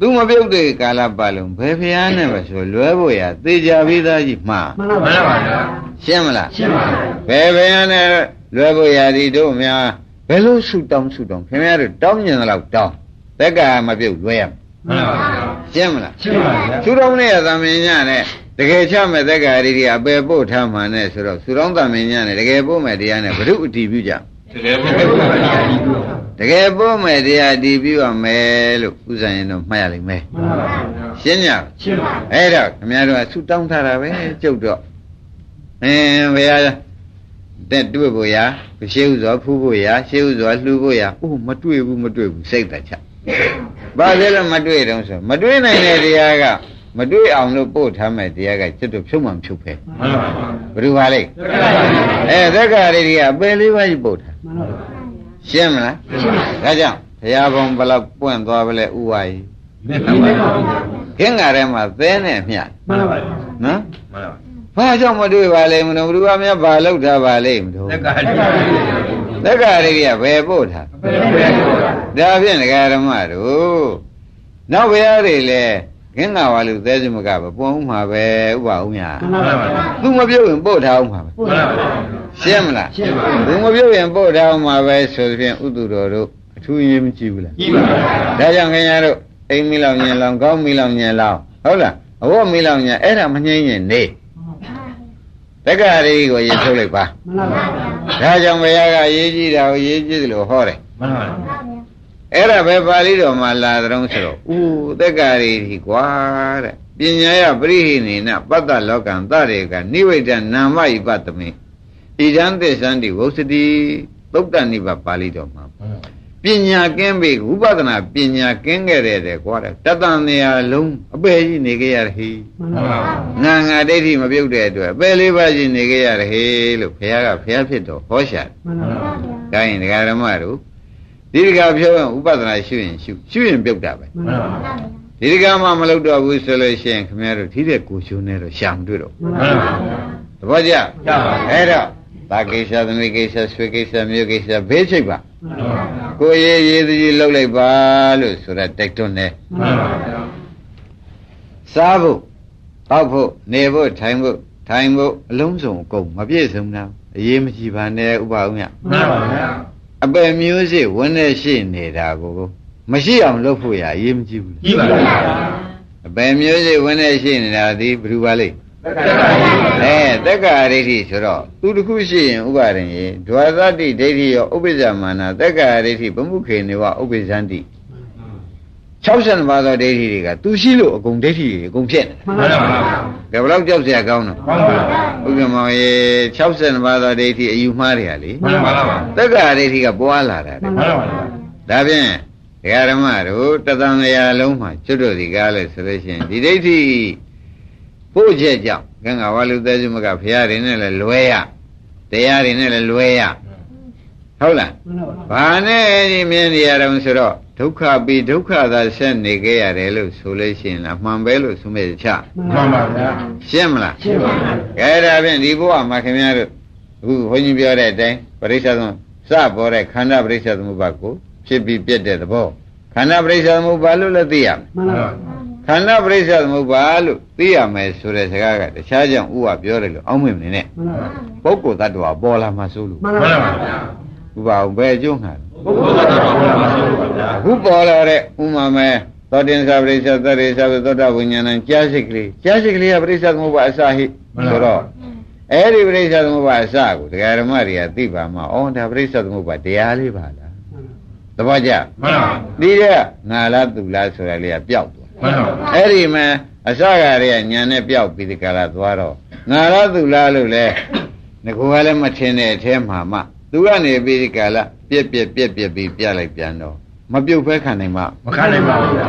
သူမပြုတ်တဲ့ကာလပတ်လုံးဘယ်ဖျားနဲ့ပဲဆိုလွဲဖို့ရသေချာပြီးသားကြီးမှားမှန်ပါပါဗျာရှင်းမလားရှင်းပါပြီဘယ်ဖျားနဲ့လွဲဖို့ရဒီတို့များဘယ်လိုဆုတောင်းဆုတောင်းခင်ဗျားတို့တောင်းမြင်သလောက်တောင်းတက်ကမပြုတ်လွဲရမယ်မှန်ပါဗျာရှင်းမလားရှင်းပါဗျာဆုတောင်းနဲ့သမင်ညနဲ့တကယ်ချမဲ့တက်ကရီဒီအပယ်ပို့ထားမှနဲ့ဆိုတော့ဆုတောင်းသမင်ညနဲ့တကယ်ပို့မဲ့တရားနဲ့ဘုရုအတီးပြုကြ တကယ်ဘုရားတရားကြီးတို့တကယ်ပို့မဲ့တရားအတီးပြုရမယ်လို့ဥစ္စာရင်တော့မှတ်ရလိမ့်မယ်မှန်ပါဗျာရှင်းကြရှင်းပါအဲ့တော့ခင်ဗျားတို့ကဆုတောင်းထားတာပဲကြုတ်တော့အင်းဘုရားတဲ့တွေ့ဖို့ရာရှေးဥစွာဖူးဖို့ရာရှေးဥစွာလှူဖို့ရာအိုးမတွေ့ဘူးမတွေ့ဘူးစိတ်တချဘာလဲလို့မတွေ့တော့ဆိုမတွေ့နိုင်တဲ့တရားက မတွေ့အောင်လို့ပို့ထားမဲ့တရားကကျွတ်တော့ဖြုတ်မှန်ဖြုတ်ပဲမှန်ပါပါဘယ်လိုပါလဲတက္ကရာကြီးပါအဲသက္ကာရီတွေကအပယ်လေးပါးကြီးပို့ထားမှန်ပါပါရှင်းမလားဒါကြောင့်ဘုရားဘုံဘလောက်ပွင့်သွားပလဲဥဝါကြီးမှန်ပါပါခင်းငါထဲမှာသဲနဲ့မျှမှန်ပါပါနော်မှန်ပါဘာကြောင့်မတွေ့ပါလဲမလို့ဘုရားများဘာလောက်ထားပါလဲမလို့တက္ကရာကြီးသက္ကာရိကဘယ်ပို့ထားဘယ်ဘယ်ကိုဒါဖြင့်ဒကာရမတို့နောက်ဘုရားတွေလည်း ခင်းငါဝါလူသဲစမကပဲပုံမှာပဲဥပအောင်ညာမှန်ပါပါသူမပြုတ်ရင်ပို့ထားအောင်မှာပဲမှန်ပါပါရှင်းမလားရှင်းပါသူမပြုတ်ရင်ပို့ထားအောင်မှာပဲဆိုသဖြင့်ဥတုတော်တို့အထူးရေးမကြည့်ဘူးလားကြီးပါဗျာဒါကြောင့်ခင်ဗျားတို့အိမ်မီလောင်ညင်လောင်ကောင်းမီလောင်ညင်လောင်ဟုတ်လားအဝတ်မီလောင်ညင်အဲ့ဒါမငြိမ့်ရင်နေတက္ကရာရိကိုရင်ထုတ်လိုက်ပါမှန်ပါပါဒါကြောင့်ဘုရားကရေးကြည့်တာကိုရေးကြည့်တယ်လို့ဟောတယ်မှန်ပါပါ အဲ့ဒါပဲပါဠိတော်မှာလာတဲ့ုံးဆိုတော့ဥသက္ကာရီဒီကွာတဲ့ပညာယပရိဟိနေနပတ္တလောကံတရေကနိဝိဒနာမဣပတမိဣဒံသစ္ဆန္တိဝုသတိသုတ်တနိဗ္ဗပါဠိတော်မှာပညာကင်းပြီဝိပဿနာပညာကင်းခဲ့တဲ့တဲ့ကွာတဲ့တတန်နေရာလုံးအပေကြီးနေကြရဟိမှန်ပါပါငါငါဒိဋ္ဌိမပြုတ်တဲ့အတွက်အပေလေးပါးကြီးနေကြရဟိလို့ဘုရားကဘုရားဖြစ်တော်ဟောရှာတယ်မှန်ပါပါဒါရင်ဒကာဓမ္မတို့ ဒီဒကာပြောရင်ဥပဒနာရှုရင်ရှုရှုရင်ပြုတ်တာပဲမှန်ပါပါဒီဒကာမှမလုပ်တော့ဘူးဆိုလို့ရှိရင်ခင်ဗျားတို့ထိတဲ့ကိုရှုနေတော့ရှာမတွေ့တော့မှန်ပါပါသဘောကျကျပါပါအဲ့တော့ဘာကိစ္စသမီးကိစ္စဆွေကိစ္စမျိုးကိစ္စဘေးချိတ်ပါမှန်ပါပါကိုရေးရေးသူကြီးလှုပ်လိုက်ပါလို့ဆိုတော့တိုက်တွန်းတယ်မှန်ပါပါဒစားဖို့တောက်ဖို့နေဖို့ထိုင်ဖို့ထိုင်ဖို့အလုံးစုံအကုန်မပြည့်စုံတာအရေးမကြီးပါနဲ့ဥပအောင်မြမှန်ပါဗျာ အပယ်မျိုးစေ့ဝန်းနေရှိနေတာကိုမရှိအောင်လုပ်ဖို့ရအရေးမကြီးဘူးကြည့်ပါဗျာအပယ်မျိုးစေ့ဝန်းနေရှိနေတာဒီဘယ်သူပါလိမ့်တက္ကရာကြီးအဲတက္ကရာဒိဋ္ဌိဆိုတော့သူတစ်ခုရှိရင်ဥပါရင်ရေဒွါသတိဒိဋ္ဌိရောဥပ္ပဇ္ဇမာနာတက္ကရာဒိဋ္ဌိဗမှုခေနေဝဥပ္ပဇ္ဇန္တိ 60ပါးသောဒိဋ္ဌိတွေကသူရှိလို့အကုန်ဒိဋ္ဌိတွေအကုန်ဖြစ်နေမှန်ပါဗျာတယ်ဘယ်လောက်ကြောက်စရာကောင်းတော့မှန်ပါဗျာဥက္ကမောင်ရေ60ပါးသောဒိဋ္ဌိအယူမှားတွေကလေမှန်ပါဗျာတက္ကရာဒိဋ္ဌိကပွားလာတာတဲ့မှန်ပါဗျာဒါဖြင့်ဒကာဓမ္မတို့တသံဃာလုံးမှာကျွတ်တို့ဒီကားလဲဆိုလို့ရှိရင်ဒီဒိဋ္ဌိဖို့ချက်ကြောင့်ကံကဝါလူသက်စုမကဖရာတွေနဲ့လည်းလွဲရတရားတွေနဲ့လည်းလွဲရဟုတ်လားဘာနဲ့ဒီမြင်နေရတော့ဆိုတော့ ဒုက္ခပြီးဒုက္ခသာဆက်နေခဲ့ရတယ်လို့ဆိုလို့ရှိရင်လားမှန်ပဲလို့ဆိုမဲ့ချမှန်ပါဗျာရှင်းမလားရှင်းပါဗျာကဲဒါဖြင့်ဒီဘဝမှာခင်ဗျားတို့အခုဘုန်းကြီးပြောတဲ့အတိုင်းပရိစ္ဆေသမစပေါ်တဲ့ခန္ဓာပရိစ္ဆေသမုပ္ပါကိုဖြစ်ပြီးပြတ်တဲ့သဘောခန္ဓာပရိစ္ဆေသမုပ္ပါလို့လည်းသိရမယ်မှန်ပါဗျာခန္ဓာပရိစ္ဆေသမုပ္ပါလို့သိရမယ်ဆိုတဲ့စကားကတခြားကြောင့်ဥပပြောတယ်လို့အောင်းမင်းနေနဲ့ပုဂ္ဂိုလ်တ attva ပေါ်လာမှဆိုလို့မှန်ပါဗျာဥပအောင်ဘယ်အကျိုးငှာ ပုဂ္ဂိုလ်သတ္တဝါဘုရားမှာဆိုပါဗျာအခုပေါ်လာတဲ့ဥမာမဲသောတင်္စာပရိစ္ဆေသတ္တေသဗ္ဗသောတာဝိညာဏံကြားစိတ်ကလေးကြားစိတ်ကလေးကပရိစ္ဆေသမုပ္ပါအစဟိဆိုတော့အဲ့ဒီပရိစ္ဆေသမုပ္ပါအစကိုတရားဓမ္မတွေကသိပါမှာဩဒါပရိစ္ဆေသမုပ္ပါတရားလေးပါလားသဘောကျမှန်ပါဒီတဲ့ငါလားသူလားဆိုတာလေးကပျောက်သွားမှန်ပါအဲ့ဒီမှာအစကတွေကညာနဲ့ပျောက်ပြီးဒီကလာသွားတော့ငါလားသူလားလို့လဲငကိုကလည်းမထင်တဲ့အထဲမှာမှသူကနေပြီးဒီကလာ ပြက်ပြက်ပြက်ပြက်ပြီးပြလိုက်ပြန်တော့မပြုတ်ဖဲခံနိုင်မှမခံနိုင်ပါဘူးဗျာ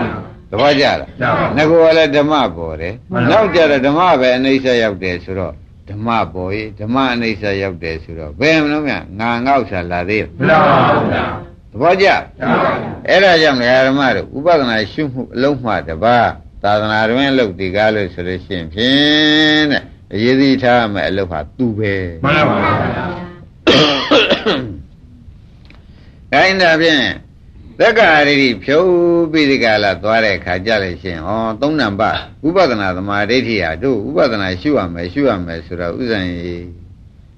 သဘောကျလားကျပါငကိုကလည်းဓမ္မပေါ်တယ်မှန်ပါနောက်ကြတော့ဓမ္မပဲအနိစ္စရောက်တယ်ဆိုတော့ဓမ္မပေါ်ရေးဓမ္မအနိစ္စရောက်တယ်ဆိုတော့ဘယ်မလို့မြငါငေါ့ဆာလာသေးတယ်မလာပါဘူးဗျာသဘောကျကျပါဗျာအဲ့ဒါကြောင့်ဓမ္မတို့ဥပဒနာရှုမှုအလုံးမှတပါးသာသနာတွင်လုပ်ဒီကားလို့ဆိုလို့ရှိရင်ဖြင့်တဲ့အရေးကြီးထားမယ်အလုပ်ဟာသူပဲမှန်ပါဗျာ ခိုင်းတာဖြင့်သက္ကာရိတိဖြုတ်ပြီးဒီကလာသွားတဲ့ခါကြလို့ရှိရင်ဩသုံးနံပါတ်ဥပဒနာသမာဓိဋ္ဌိဟာတို့ဥပဒနာရှုရမယ်ရှုရမယ်ဆိုတော့ဥဇံကြီး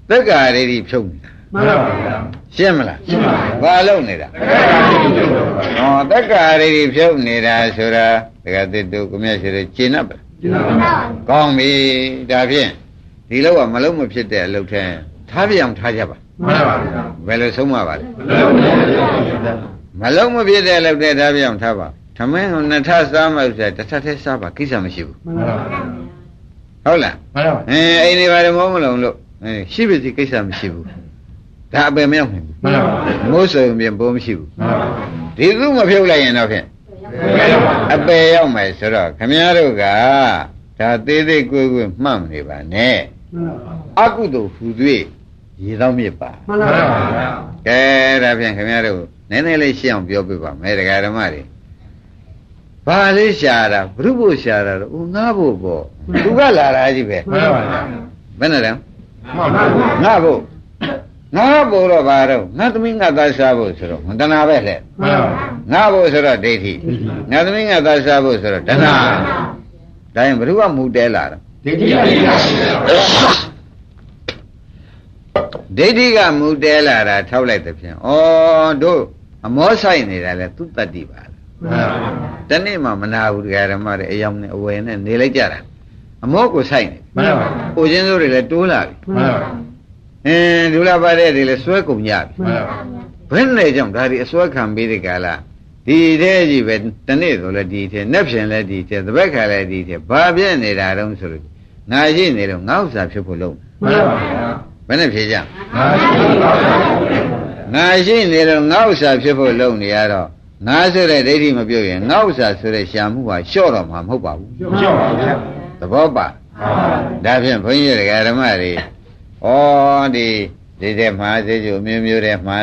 သက္ကာရိတိဖြုတ်နေတာမှန်ပါဗျာရှင်းမလားရှင်းပါဗျာဘာလုပ်နေတာတက္ကရာကြီးပြုတ်ပါဗျာဩသက္ကာရိတိဖြုတ်နေတာဆိုတာဒကာသစ်တို့ကိုမြတ်ရှိတယ်ကျင့်납ပဲကျင်းပါဗျာကောင်းပြီဒါဖြင့်ဒီလောကမလုံးမဖြစ်တဲ့အလုပ်ထဲထားပြအောင်ထားကြပါ မှန်ပါဗျာဘယ်လိုဆုံးမပါလဲဘယ်လိုလဲဗျာမလုံးမဖြစ်တဲ့အလုပ်ထဲထားပြအောင်ထားပါထမင်းကိုနှစ်ထပ်စားမှဥစ္စာတစ်ထပ်တည်းစားပါကိစ္စမရှိဘူးမှန်ပါဗျာဟုတ်လားမှန်ပါဗျာအဲအိမ်နေပါတယ်မောမလုံးလို့အဲရှိပါစီကိစ္စမရှိဘူးဒါအပယ်မရောက်နိုင်ဘူးမှန်ပါဗျာမိုးစုံပြင်ဘိုးမရှိဘူးမှန်ပါဗျာဒီသူမဖြုတ်လိုက်ရင်တော့ဖြင့်ဘယ်လိုပါအပယ်ရောက်မယ်ဆိုတော့ခမည်းတော်ကဒါသေးသေးကိုယ်ကိုယ်မှတ်မနေပါနဲ့အကုသိုလ်ဟူ၍ ရေတော့မြစ်ပါမှန်ပါဗျာကဲဒါဖြင့်ခင်ဗျားတို့နည်းနည်းလေးရှင်းအောင်ပြောပြပါမယ်တရားဓမ္မတွေဘာလေးရှာတာဘုရုဖို့ရှာတာတော့ဦးငါ့ဖို့ပေါ့သူကလာတာကြီးပဲမှန်ပါဗျာဘယ်နဲ့လဲမှန်ပါဗျာငါ့ဖို့ငါ့ဖို့တော့ဘာတော့ငါသမီးငါသားစားဖို့ဆိုတော့တဏှာပဲလေမှန်ပါဗျာငါ့ဖို့ဆိုတော့ဒိဋ္ဌိငါသမီးငါသားစားဖို့ဆိုတော့တဏှာဒါရင်ဘုရုကမူတဲလာတော့ဒိဋ္ဌိပါဗျာ ဒိဋ္ဌိကမူတဲလာတာထောက်လိုက်တဲ့ဖြင့်ဩတို့အမောဆိုင်နေတာလဲသူတတ္တိပါလားမှန်ပါဗျာတနေ့မှမနာဘူးတရားဓမ္မတွေအယောင်နဲ့အဝယ်နဲ့နေလိုက်ကြတာအမောကိုဆိုင်နေမှန်ပါဗျာ။ကိုချင်းစိုးတွေလည်းတိုးလာပြီမှန်ပါဗျာ။အင်းဒုလာပါတဲ့တွေလည်းစွဲကုန်ကြပြီမှန်ပါဗျာ။ဘယ်နဲ့ကြောင့်ဒါတွေအစွဲခံပြီးတဲ့ကာလဒီတဲ့ကြီးပဲတနေ့ဆိုလည်းဒီထဲ၊နှက်ဖြင်လည်းဒီထဲ၊သဘက်ခါလည်းဒီထဲဘာပြည့်နေတာတုံးဆိုလို့ငါရှိနေလို့ငါဥစ္စာဖြစ်ဖို့လုံးမှန်ပါဗျာ ဘယ်နဲ့ဖြေကြငါရှိပါဗျာငါရှိနေလို့ငါဥစ္စာဖြစ်ဖို့လုံးနေရတော့ငါဆိုတဲ့ဒိဋ္ဌိမပြုတ်ရင်ငါဥစ္စာဆိုတဲ့ရှာမှုဟာလျှော့တော့မှာမဟုတ်ပါဘူးရှင်းပါဗျာသဘောပါမှန်ပါဗျာဒါဖြင့်ဘုန်းကြီးတွေကဓမ္မတွေဩဒီဒီတဲ့မှာစေကျုံမျိုးမျိုးတဲ့မှာ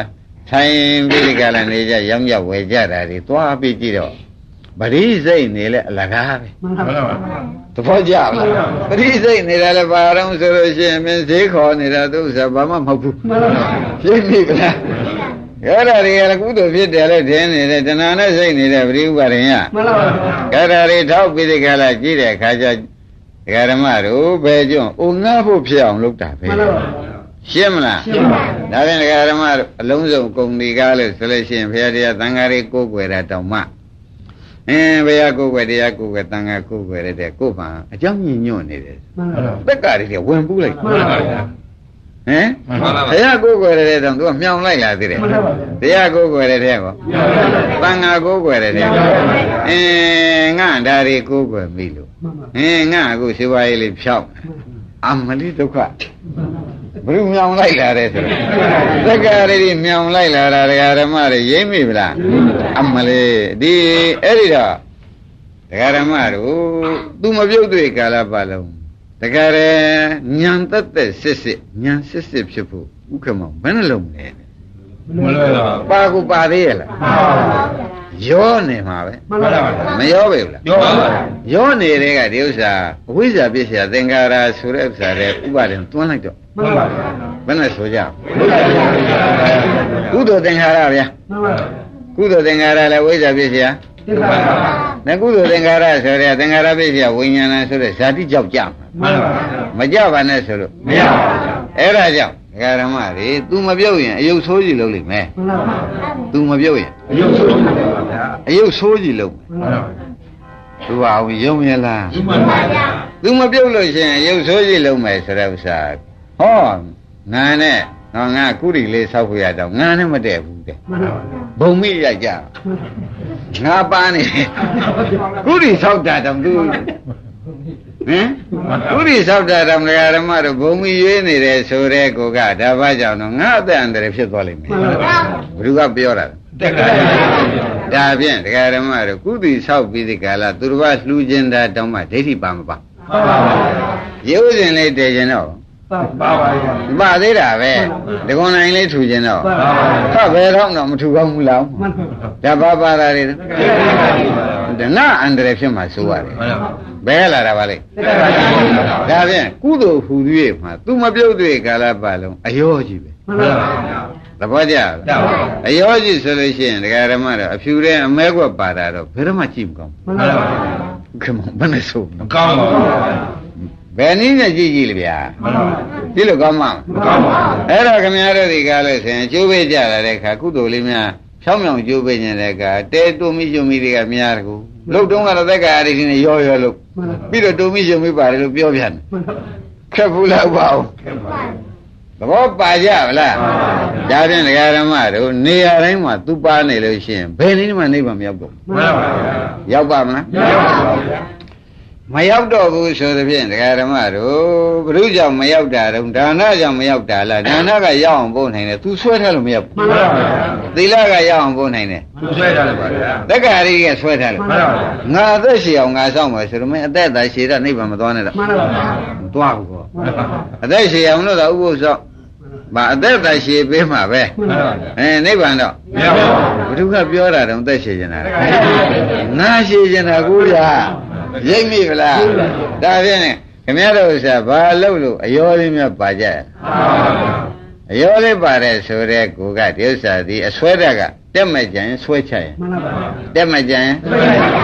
ထိုင်ပြီးဒီကလာနေကြရောင်းကြဝယ်ကြတာတွေသွားပြီးကြည့်တော့ ပရိစိတ်နေလဲအလကားပဲမှန်ပါဗျာသဘောကျလားပရိစိတ်နေတာလဲဘာတော့ဆိုလို့ရှိရင်မင်းဈေးခေါ်နေတာသူဥစ္စာဘာမှမဟုတ်ဘူးမှန်ပါဗျာပြည့်ပြီဗလားအဲ့ဒါတွေကလည်းကုသိုလ်ဖြစ်တယ်လို့ထင်နေတဲ့တဏှာနဲ့စိတ်နေတဲ့ပရိဥပါဒင်ကမှန်ပါဗျာအဲ့ဒါတွေထောက်ပြီးဒီကလာကြည့်တဲ့အခါကျဒကာဓမ္မတို့ဘယ်ကျွန်းအိုငှဖို့ဖြစ်အောင်လုပ်တာပဲမှန်ပါဗျာရှင်းမလားရှင်းပါဗျာဒါဖြင့်ဒကာဓမ္မတို့အလုံးစုံကုံဒီကားလို့ဆိုလို့ရှိရင်ဘုရားတရားသံဃာတွေကိုးကွယ်တာတောင်မှ အင်းဘုရားကိုးကွယ်တရားကိုးကွယ်သံဃာကိုးကွယ်ရတဲ့ကိုယ်မှအကြောင်းညင်ညွတ်နေတယ်မှန်ပါဗျာသက်ကရီတွေဝင်ပူးလိုက်မှန်ပါဗျာဟမ်မှန်ပါဗျာဘုရားကိုးကွယ်ရတဲ့တောင်သူကမြောင်လိုက်လာသေးတယ်မှန်ပါဗျာတရားကိုးကွယ်ရတဲ့ကောမှန်ပါဗျာသံဃာကိုးကွယ်ရတဲ့မှန်ပါဗျာအင်းငါဒါတွေကိုးကွယ်ပြီလို့မှန်ပါအင်းငါအခုရှိပါရေးလေးဖြောက် အမလီဒုက္ခဘယ်လိုမြောင်လိုက်လာတဲ့ဆိုတော့သက္ကာရီတွေမြောင်လိုက်လာတာဒကာဓမ္မတွေရိမ့်မိဗလားအမလေးဒီအဲ့ဒီတော့ဒကာဓမ္မတို့သူမပြုတ်တွေ့ကာလပတ်လုံးတကယ်ညံတက်တက်စစ်စစ်ညံစစ်စစ်ဖြစ်ဖို့ဥက္ကမောင်ဘယ်နှလုံးလဲမလွယ်ပါဘူးပါကူပါသေးရဲ့လားမှန်ပါဗျာ ရောနေမှာပဲမှန်ပါဗျာမရောပဲဘူးလားပြောပါဗျာရောနေတဲ့ကဒီဥစ္စာအဝိဇ္ဇာပြည့်စရာသင်္ကာရဆိုတဲ့ဥစ္စာတွေဥပါဒံတွန်းလိုက်တော့မှန်ပါဗျာဘယ်နဲ့ဆိုကြမှန်ပါဗျာကုသိုလ်သင်္ခါရဗျာမှန်ပါဗျာကုသိုလ်သင်္ခါရလည်းဝိဇ္ဇာပြည့်စရာသိပါဗျာနကုသိုလ်သင်္ခါရဆိုတဲ့သင်္ခါရပြည့်စရာဝိညာဏဆိုတဲ့ဇာတိကြောက်ကြမှာမှန်ပါဗျာမကြပါနဲ့ဆိုလို့မရပါဘူးဗျာအဲ့ဒါကြောင့်ဒကာဓမ္မတွေ तू မပြုတ်ရင်အယုတ်ဆိုးကြီးလုပ်လိမ့်မယ်မှန်ပါဗျာ तू မပြုတ်ရင် အယုတ်ဆုံးပါဗျာအယုတ်ဆိုးကြီးလုပ်မယ်မှန်ပါဗျာသူပါဝင်ယုံရလားမှန်ပါဗျာသူမပြုတ်လို့ရှိရင်ရုပ်ဆိုးကြီးလုံးမယ်ဆိုတဲ့ဥစ္စာဟောငါနဲ့တော့ငါကုရီလေးဆောက်ဖို့ရတော့ငါနဲ့မတည့်ဘူးတဲ့မှန်ပါဗျာဘုံမိရိုက်ကြငါပန်းနေကုရီဆောက်တာတော့သူဟမ်ကုရီဆောက်တာတော့ငါဓမ္မတို့ဘုံမိရွေးနေတယ်ဆိုတဲ့ကိုကဒါဘာကြောင့်တော့ငါအသက်အန္တရာယ်ဖြစ်သွားလိမ့်မယ်မှန်ပါဗျာဘ누구ကပြောတာလဲ တက်ကရပါဗျာဒါဖြင့်ဒကာဓမ္မတို့ကုသီဆောက်ပြီးဒီကာလသူတစ်ပါးလှူခြင်းတာတောင်းမှဒိဋ္ဌိပါမပါမှန်ပါဗျာရုပ်ရှင်လေးတည်ခြင်းတော့ပါပါပါဗျာပါသေးတာပဲဒီကွန်နိုင်လေးထူခြင်းတော့ပါပါပါဟာဘယ်တော့တော့မထူကောင်းဘူးလားမှန်ပါဗျာဒါဘာပါတာတွေတက်ကရပါဗျာဒနာအန္တရာယ်ဖြစ်မှဆိုရတယ်မှန်ပါဘယ်လာတာပါလဲတက်ကရပါဗျာဒါဖြင့်ကုသိုလ်ဟူ၍မှာ तू မပြုတ်တွေ့ကာလပတ်လုံးအယောကြီးပဲ မှန်ပါဗျာသဘောကျလားတပါပါအယောကြီးဆိုလို့ရှိရင်ဒကာရမတော့အဖြူတဲ့အမဲကွက်ပါတာတော့ဘယ်တော့မှကြည့်မကောင်းမှန်ပါဗျာဘူးခင်ဗျဘယ်နဲ့ဆိုမကောင်းပါဘူးဗျာဘယ်နည်းနဲ့ကြည့်ကြည့်လေဗျာမှန်ပါဗျာဒီလိုကောင်းမှာမကောင်းပါဘူးအဲ့တော့ခင်ဗျားတို့ဒီကားလို့ဆိုရင်ကျိုးပေးကြလာတဲ့ခါကုသိုလ်လေးများဖြောင်းဖြောင်းကျိုးပေးနေတဲ့ကတဲတုံမိရှုံမိတွေကများတကူလုတ်တုံးကတော့သက်ကာရီတွေနဲ့ရောရောလို့မှန်ပါပြီးတော့တုံမိရှုံမိပါတယ်လို့ပြောပြန်တယ်မှန်ပါခက်ဘူးလားပေါ့ကဲပါ သဘောပါကြဗလားမှန်ပါဗျာဒါဖြင့်ဒကာဓမ္မတို့နေရာတိုင်းမှာသူပါနေလို့ရှိရင်ဘယ်နည်းမှနိဗ္ဗာန်မရောက်တော့မှန်ပါဗျာရောက်ပါမလားရပါပါဗျာ မရောက်တော့ဘူးဆိုသဖြင့်ဒကာဓမ္မတို့ဘုရုကြောင့်မရောက်တာတော့ဒါနကြောင့်မရောက်တာလားဒါနကရောက်အောင်ပို့နိုင်တယ်သူဆွဲထားလို့မရောက်ဘူးမှန်ပါဗျာသီလကရအောင်ပို့နိုင်တယ်သူဆွဲထားတယ်ပါဗျာတက္ကရာကြီးကဆွဲထားတယ်မှန်ပါဗျာငါအသက်ရှည်အောင်ငါဆောင်မယ်ဆိုတော့မင်းအသက်သာရှည်တာနိဗ္ဗာန်မသွားနဲ့တော့မှန်ပါဗျာမသွားဘူးကောမှန်ပါဗျာအသက်ရှည်အောင်လို့တော့ဥပုသ်ဆောင်မအသက်သာရှည်ပေးမှာပဲမှန်ပါဗျာအဲနိဗ္ဗာန်တော့မရပါဘူးဘုသူကပြောတာတော့အသက်ရှည်နေတာငါရှည်နေတာကိုရ ရိပ်မိဗလားဒါဖြင့်ခင်ဗျားတို့ဥစ္စာဘာလို့လို့အယောလေးများပါကြရဲ့အယောလေးပါတယ်ဆိုတဲ့ကိုကဒီဥစ္စာဒီအစွဲတက်ကတက်မဲ့ကြရင်ဆွဲချရင်မှန်ပါဗျာတက်မဲ့ကြရင်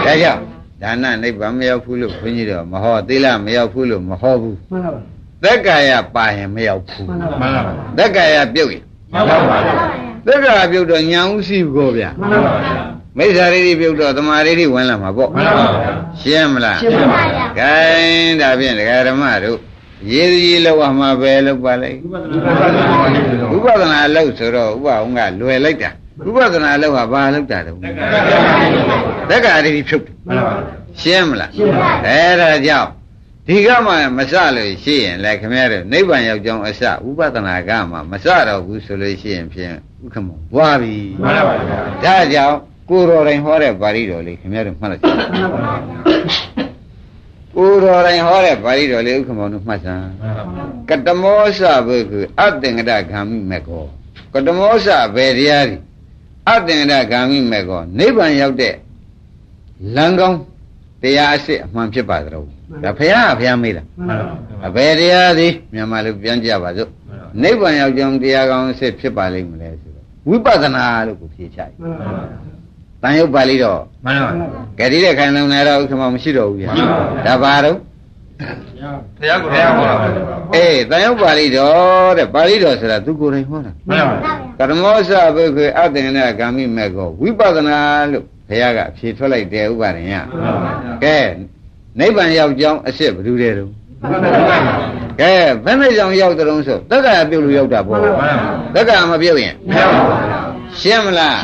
ဒါကြောင့်ဒါနနိဗ္ဗာန်မရောက်ဘူးလို့ခွင့်ကြီးတော့မဟောသီလမရောက်ဘူးလို့မဟောဘူးမှန်ပါဗျာသက်ကာယပါရင်မရောက်ဘူးမှန်ပါဗျာသက်ကာယပြုတ်ရင်မှန်ပါဗျာသက်ကာယပြုတ်တော့ညာဥရှိကိုဗျာမှန်ပါဗျာ မိစ္ဆာရိတိပြုတ်တော့သမာရိတိဝင်လာမှာပေါ့မှန်ပါဗျာရှင်းမလားရှင်းပါဗျာဂိုင်းဒါဖြင့်ဒကာဓမ္မတို့ရေးစည်းလောက်မှာပဲလောက်ပါလိုက်ဥပဒနာအလုပ်ဆိုတော့ဥပအောင်ကလွယ်လိုက်တာဥပဒနာအလုပ်ကဘာလုပ်တာတုံးတက္ကရာတိဖြုတ်တယ်မှန်ပါဗျာရှင်းမလားရှင်းပါပြီအဲ့ဒါကြောင့်ဒီကမှမစလို့ရှိရင်လည်းခင်ဗျားတို့နိဗ္ဗာန်ရောက်ကြောင်းအစဥပဒနာကမှမစတော့ဘူးဆိုလို့ရှိရင်ဖြင့်ဥက္ကမောဘွားပြီမှန်ပါဗျာဒါကြောင့် ကိုယ်တော်တိုင်ဟောတဲ့ပါဠိတော်လေးခင်ဗျားတို့မှတ်လိုက်ကြမှန်ပါဗျာကိုယ်တော်တိုင်ဟောတဲ့ပါဠိတော်လေးဥက္ကမောတို့မှတ်စမ်းမှန်ပါဗျာကတမောစဘုကုအတ္တင်္ဂဒဂာမိမေကောကတမောစဘယ်တရားဒီအတ္တင်္ဂဒဂာမိမေကောနိဗ္ဗာန်ရောက်တဲ့လမ်းကောင်းတရားအစစ်အမှန်ဖြစ်ပါသလားဒါဖရာဖရာမေးတာမှန်ပါဗျာအဘယ်တရားဒီမြန်မာလူပြန်ကြပါစို့နိဗ္ဗာန်ရောက်ကြောင်းတရားကောင်းအစစ်ဖြစ်ပါလိမ့်မလဲဆိုတော့ဝိပဿနာလို့ကိုဖြေချလိုက် တန်ရုပ်ပါဠိတော့မှန်ပါဗျာကတိတဲ့ခိုင်လုံနေတော့ဥက္ကမမရှိတော့ဘူးဗျာဒါပါတော့ဘုရားကိုဘုရားဟောတာပါအေးတန်ရုပ်ပါဠိတော်တဲ့ပါဠိတော်ဆိုတာသူကိုယ်တိုင်ဟောတာမှန်ပါဗျာကရမောစဘုခေအတ္တင်နဲ့ဂာမိမေကောဝိပဿနာလို့ဘုရားကဖြေထွက်လိုက်တယ်ဥပါရင်ရကဲနိဗ္ဗာန်ရောက်ကြောင်းအစ်စ်ဘယ်သူတဲ့တော့ကဲဘယ်နဲ့ကြောင့်ရောက်တဲ့တုံးဆိုတက္ကရာပြုတ်လို့ရောက်တာပေါ့တက္ကရာမပြုတ်ရင်ရှ င်းမလား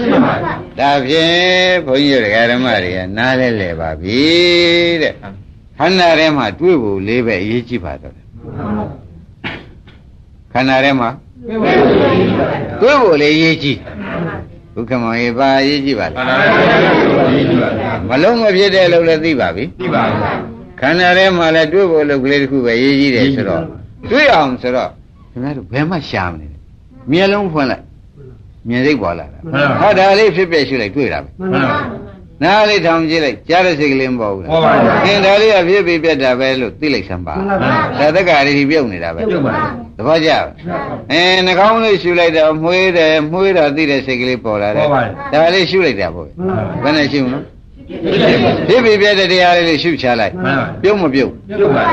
ဒါဖြင့်ဘုန်းကြီးတို့ဓမ္မတွေကနားလဲလဲပါပြီတဲ့ခန္ဓာထဲမှာတွေ့ဖို့လေးပဲအရေးကြီးပါတော့ခန္ဓာထဲမှာတွေ့ဖို့လေးအရေးကြီးဒုက္ခမောဟေပါအရေးကြီးပါမှလားန်ပါဗျာမလုံးမဖြစ်တဲ့လို့လည်းသိပါပြီဒီပါဗျာခန္ဓာထဲမှာလည်းတွေ့ဖို့လုပ်ကလေးတစ်ခုပဲရေးကြီးတယ်ဆိုတော့တွေ့အောင်ဆိုတော့ခင်ဗျားတို့ဘယ်မှရှာမနေနဲ့မျက်လုံးဖွင့်လိုက် မြင်စိတ်ပေါ်လာတာဟောဒါလေးဖြစ်ပြရှုလိုက်တွေ့တာပဲမှန်ပါနားလေးထောင်ကြည့်လိုက်ကြားတဲ့စိတ်ကလေးမပေါ်ဘူးဟောပါဗျာသင်ဒါလေးကဖြစ်ပြီးပြတ်တာပဲလို့သိလိုက်စမ်းပါဒါတက္ကရာတွေပြုတ်နေတာပဲပြုတ်ပါသဘောကျလားအဲနှာခေါင်းလေးရှုလိုက်တော့မှုေးတယ်မှုေးတော့သိတဲ့စိတ်ကလေးပေါ်လာတယ်ပေါ်ပါတယ်ဒါလေးရှုလိုက်တာပေါ့ဘယ်နဲ့ရှုမလဲပြုတ်ပါဖြစ်ပြီးပြတ်တဲ့တရားလေးလေးရှုချလိုက်မှန်ပါပြုတ်မပြုတ်ပြုတ်ပါ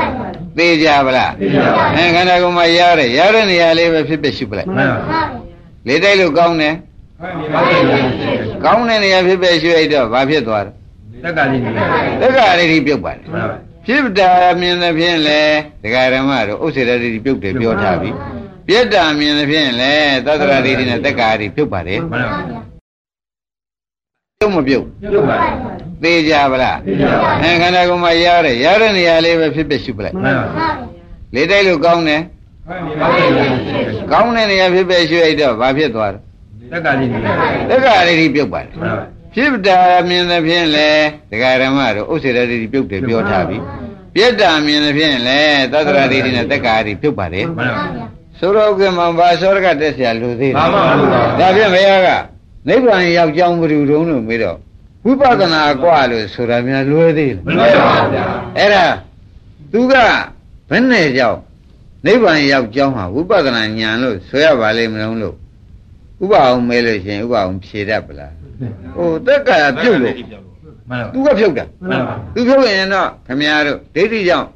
သေးကြပါလားသိကြပါအဲခန္ဓာကိုယ်မှာရတဲ့ရတဲ့နေရာလေးပဲဖြစ်ဖြစ်ရှုပလိုက်မှန်ပါ လေတိုက်လို့ကောင်းတယ်ကောင်းတဲ့နေရာဖြစ်ဖြစ်ရှုလိုက်တော့ဘာဖြစ်သွားတက္ကလေးနေလဲတက္ကရာတိပြုတ်ပါတယ်မှန်ပါဖြစ်တာမြင်တဲ့ဖြင့်လေဒကာရမတို့ဥစ္စေရတိပြုတ်တယ်ပြောထားပြီပြက်တာမြင်တဲ့ဖြင့်လေသတ္တရာတိနဲ့တက္ကရာတိပြုတ်ပါတယ်မှန်ပါပြုတ်မပြုတ်ပြုတ်ပါသေးကြပါလားသိကြပါအဲခန္ဓာကိုယ်မှာရတဲ့ရတဲ့နေရာလေးပဲဖြစ်ဖြစ်ရှုပလိုက်မှန်ပါလေတိုက်လို့ကောင်းတယ် ကောင်းတဲ့နေရာဖြစ်ဖြစ်ရှုလိုက်တော့ဘာဖြစ်သွားလဲ တက္ကလေးနေ တက္ကရာတိပြုတ်ပါတယ် မှန်ပါ ဖြစ်တာမြင်တဲ့ဖြင့်လေဒကာရမတို့ဥစ္စေရတိပြုတ်တယ်ပြောထားပြီပြက်တာမြင်တဲ့ဖြင့်လေသတ္တရာတိနဲ့တက္ကရာတိပြုတ်ပါတယ် မှန်ပါ ဆိုတော့ကမှဘာသောရကတက်เสียလူသေး ဘာမှမလုပ်ပါဘူး ဒါဖြင့်ဘုရားကနိဗ္ဗာန်ရောက်ကြောင်းဘယ်သူတုံးလို့မေးတော့ဝိပဿနာกว่าလို့ဆိုတာများလွယ်သေးလား မလွယ်ပါဘူးဗျာ အဲ့ဒါသူကဘယ်နဲ့ကြောင့် နိဗ္ဗာန်ရောက်ကြောင်းဟာဝိပဿနာဉာဏ်လို့ဆိုရပါလိမ့်မလို့လို့ဥပအောင်မဲလို့ရှိရင်ဥပအောင်ဖြေတတ်ပလားဟိုတက်ကပြုတ်လို့မှန်ပါသူကဖြုတ်တာမှန်ပါသူဖြုတ်ရင်တော့ခမည်းတော်ဒိဋ္ဌိကြောင့်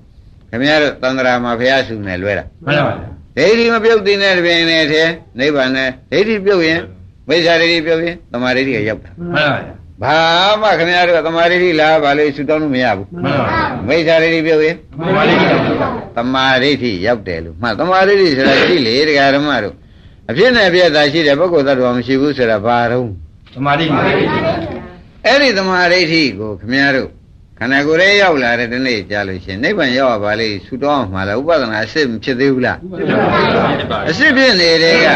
ခမည်းတော်တန္တရာမှာဘုရားစုနေလွဲတာမှန်ပါဒိဋ္ဌိမပြုတ်တဲ့နဲ့တပြိုင်နက်တည်းနိဗ္ဗာန်နဲ့ဒိဋ္ဌိပြုတ်ရင်မိစ္ဆာဒိဋ္ဌိပြုတ်ရင်သမာဓိဋ္ဌိကရောက်တာမှန်ပါ ဘာမှခမည်းတော်သမာဓိဋ္ဌိလားဘာလို့ဆူတောင်းလို့မရဘူးမှန်ပါမိစ္ဆာဒိဋ္ဌိပြုတ်ရင်မှန်ပါလိမ့်မယ်သမာဓိဋ္ဌိရောက်တယ်လို့မှတ်သမာဓိဋ္ဌိဆိုတာရှိလေတရားဓမ္မတို့အဖြစ်နဲ့အပြည့်သာရှိတယ်ပုဂ္ဂိုလ်သတ္တဝါမရှိဘူးဆိုတာဘာတော့သမာဓိပါအဲ့ဒီသမာဓိဋ္ဌိကိုခမည်းတော်ခန္ဓာကိုယ်ရဲ့ရောက်လာတဲ့ဒီနေ့ကြားလို့ရှိရင်နိဗ္ဗာန်ရောက်ရပါလေဆူတောင်းအောင်မှာလားဥပဒနာအစစ်မဖြစ်သေးဘူးလားအစစ်ဖြစ်နေတဲ့က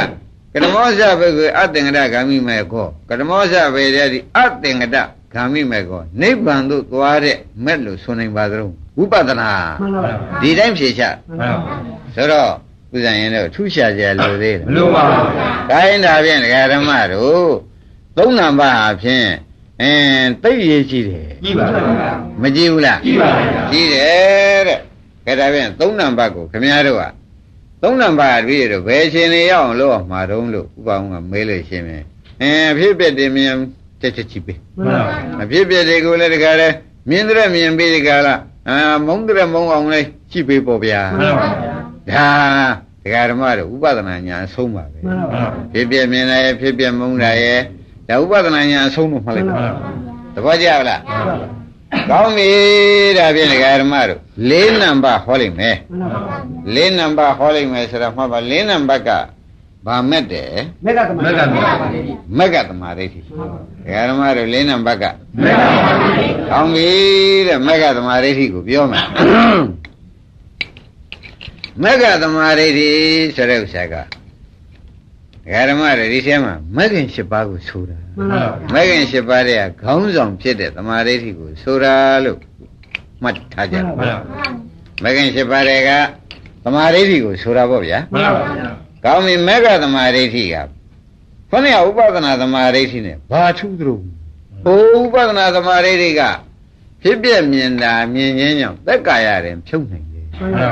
ကဓမောဇဘုကအတ္တင်္ဂဒဂ ामि မေကောကဓမောဇဘေတဲ့ဒီအတ္တင်္ဂဒဂ ामि မေကောနိဗ္ဗာန်သို့သွားတဲ့မက်လို့ဆိုနိုင်ပါသလုံးဝိပဿနာဒီတိုင်းဖြေချမှန်ပါဆိုတော့ဥစ္စာရင်တော့ထူးရှားကြလို့သေးတယ်မလို့ပါဘူး။ဒါရင်ဒါဖြင့်ဒကာဓမ္မတို့သုံးနံပါတ်အဖြစ်အင်းသိပ်ရေးကြည့်တယ်ကြည့်ပါဗျာ။မကြည့်ဘူးလားကြည့်ပါဗျာ။ကြည့်တယ်တဲ့။ဒါဖြင့်သုံးနံပါတ်ကိုခင်ဗျားတို့က သုံးနံပါတ်ပြီးတော့ဘယ်ချိန်နေရအောင်လို့အောင်မှာတုံးလို့ဥပအောင်ကမေးလို့ရှင်းမယ်။အင်းအဖြစ်ပြက်တင်မြင်ချက်ချက်ကြည့်ပေးမှန်ပါ။အဖြစ်ပြက်တွေကိုလည်းဒကာလည်းမြင်တဲ့မြင်ပေးဒကာလားအာမုန်းတဲ့မုန်းအောင်လည်းကြည့်ပေးပေါ့ဗျာမှန်ပါ။ဒါဒကာဓမ္မတို့ဥပဒနာညာအဆုံးပါပဲမှန်ပါဖြစ်ပြမြင်တယ်ဖြစ်ပြမုန်းတာရဲ့ဒါဥပဒနာညာအဆုံးလို့မှတ်လိုက်ပါသဘောကျလား ကောင်းပြီဒါဖြင့်ဒကာဓမ္မတို့လေးနံပါတ်ဟောလိုက်မယ်လေးနံပါတ်ဟောလိုက်မယ်ဆိုတော့မှတ်ပါလေးနံပါတ်ကဘာမဲ့တယ်မက်ကသမက်ကမက္ကသမာဓိဋ္ဌိဒကာဓမ္မတို့လေးနံပါတ်ကမက်ကသမက်ကကောင်းပြီတဲ့မက္ကသမာဓိဋ္ဌိကိုပြောမယ်မက္ကသမာဓိဋ္ဌိဆိုတဲ့ဥစ္စာက ဒကာဓမ္မတို့ဒီထဲမှာမဂ္ဂင်၈ပါးကိုဆိုတာမှန်ပါမဂ္ဂင်၈ပါးတဲ့ကခေါင်းဆောင်ဖြစ်တဲ့သမာဓိဋ္ဌိကိုဆိုတာလို့မှတ်ထားကြမှန်ပါမဂ္ဂင်၈ပါးတဲ့ကသမာဓိဋ္ဌိကိုဆိုတာပေါ့ဗျာမှန်ပါကောင်းပြီမဂ္ဂသမာဓိဋ္ဌိကခொနည်းဥပဒနာသမာဓိဋ္ဌိနဲ့ဘာထူးသလိုဟိုဥပဒနာသမာဓိဋ္ဌိကဖြစ်ပြမြင်တာမြင်ခြင်းကြောင့်သက်ကာရတယ်ဖြုတ်နိုင်တယ်မှန်ပါ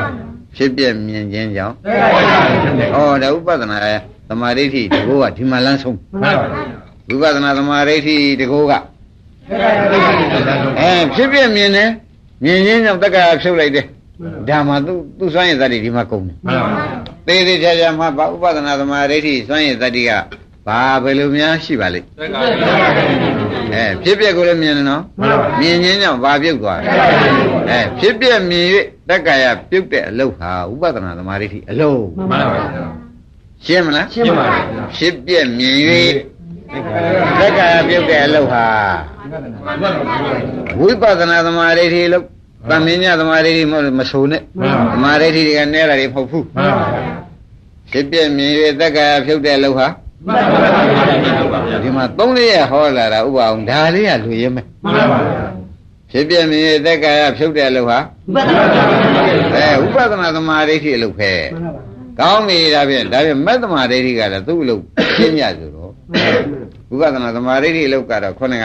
ဖြစ်ပြမြင်ခြင်းကြောင့်တက္ကရာဖြစ်တယ်ဩဒါဥပဒနာသ မာဓိဋ္ဌိတကောကဒီမှာလမ်းဆုံးမှန်ပါဗျာဝိပဿနာသမာဓိဋ္ဌိတကောကအဲဖြစ်ဖြစ်မြင်တယ်မြင်ချင်းကြောင့်တက္ကရာဖြုတ်လိုက်တယ်ဒါမှသူသူစွမ်းရည်သတ္တိဒီမှာကုန်တယ်မှန်ပါဗျာသေးသေးချာချာမှဘာဥပဒနာသမာဓိဋ္ဌိစွမ်းရည်သတ္တိကဘာဘယ်လိုများရှိပါလိမ့်သက္ကာရအဲဖြစ်ပြက်ကိုလည်းမြင်တယ်နော်မြင်ချင်းကြောင့်ဘာပြုတ်သွားလဲအဲဖြစ်ပြက်မြင်၍တက္ကရာပြုတ်တဲ့အလုတ်ဟာဥပဒနာသမာဓိဋ္ဌိအလုံးမှန်ပါဗျာ ရှင်းမလားရှင်းပါဗျာဖြစ်ပြက်မြင်၍တက္ကရာပြုတ်တဲ့အလုတ်ဟာဝိပဿနာသမာဓိဋ္ဌိအလုတ်တမင်းညသမာဓိဋ္ဌိမဟုတ်လို့မဆိုနဲ့သမာဓိဋ္ဌိတွေကနဲတာတွေမဟုတ်ဘူးမှန်ပါဗျာဖြစ်ပြက်မြင်၍တက္ကရာပြုတ်တဲ့အလုတ်ဟာမှန်ပါဗျာဒီမှာသုံးလေးရဟောလာတာဥပအောင်ဒါလေးကလူရဲမယ်မှန်ပါဗျာဖြစ်ပြမြင်ရဲ့သက်ကာယဖြုတ်တဲ့အလုပ်ဟာအဲဥပဒနာသမာဓိဋ္ဌိအလုပ်ပဲ ကောင်းပြီဒါဖြင့်ဒါဖြင့်မက်သမာဓိဋ္ဌိကလည်းသူ့အလုပ်ရှင်းရဆိုတော့ဥပဒနာသမာဓိဋ္ဌိအလုပ်ကတော့ခုနက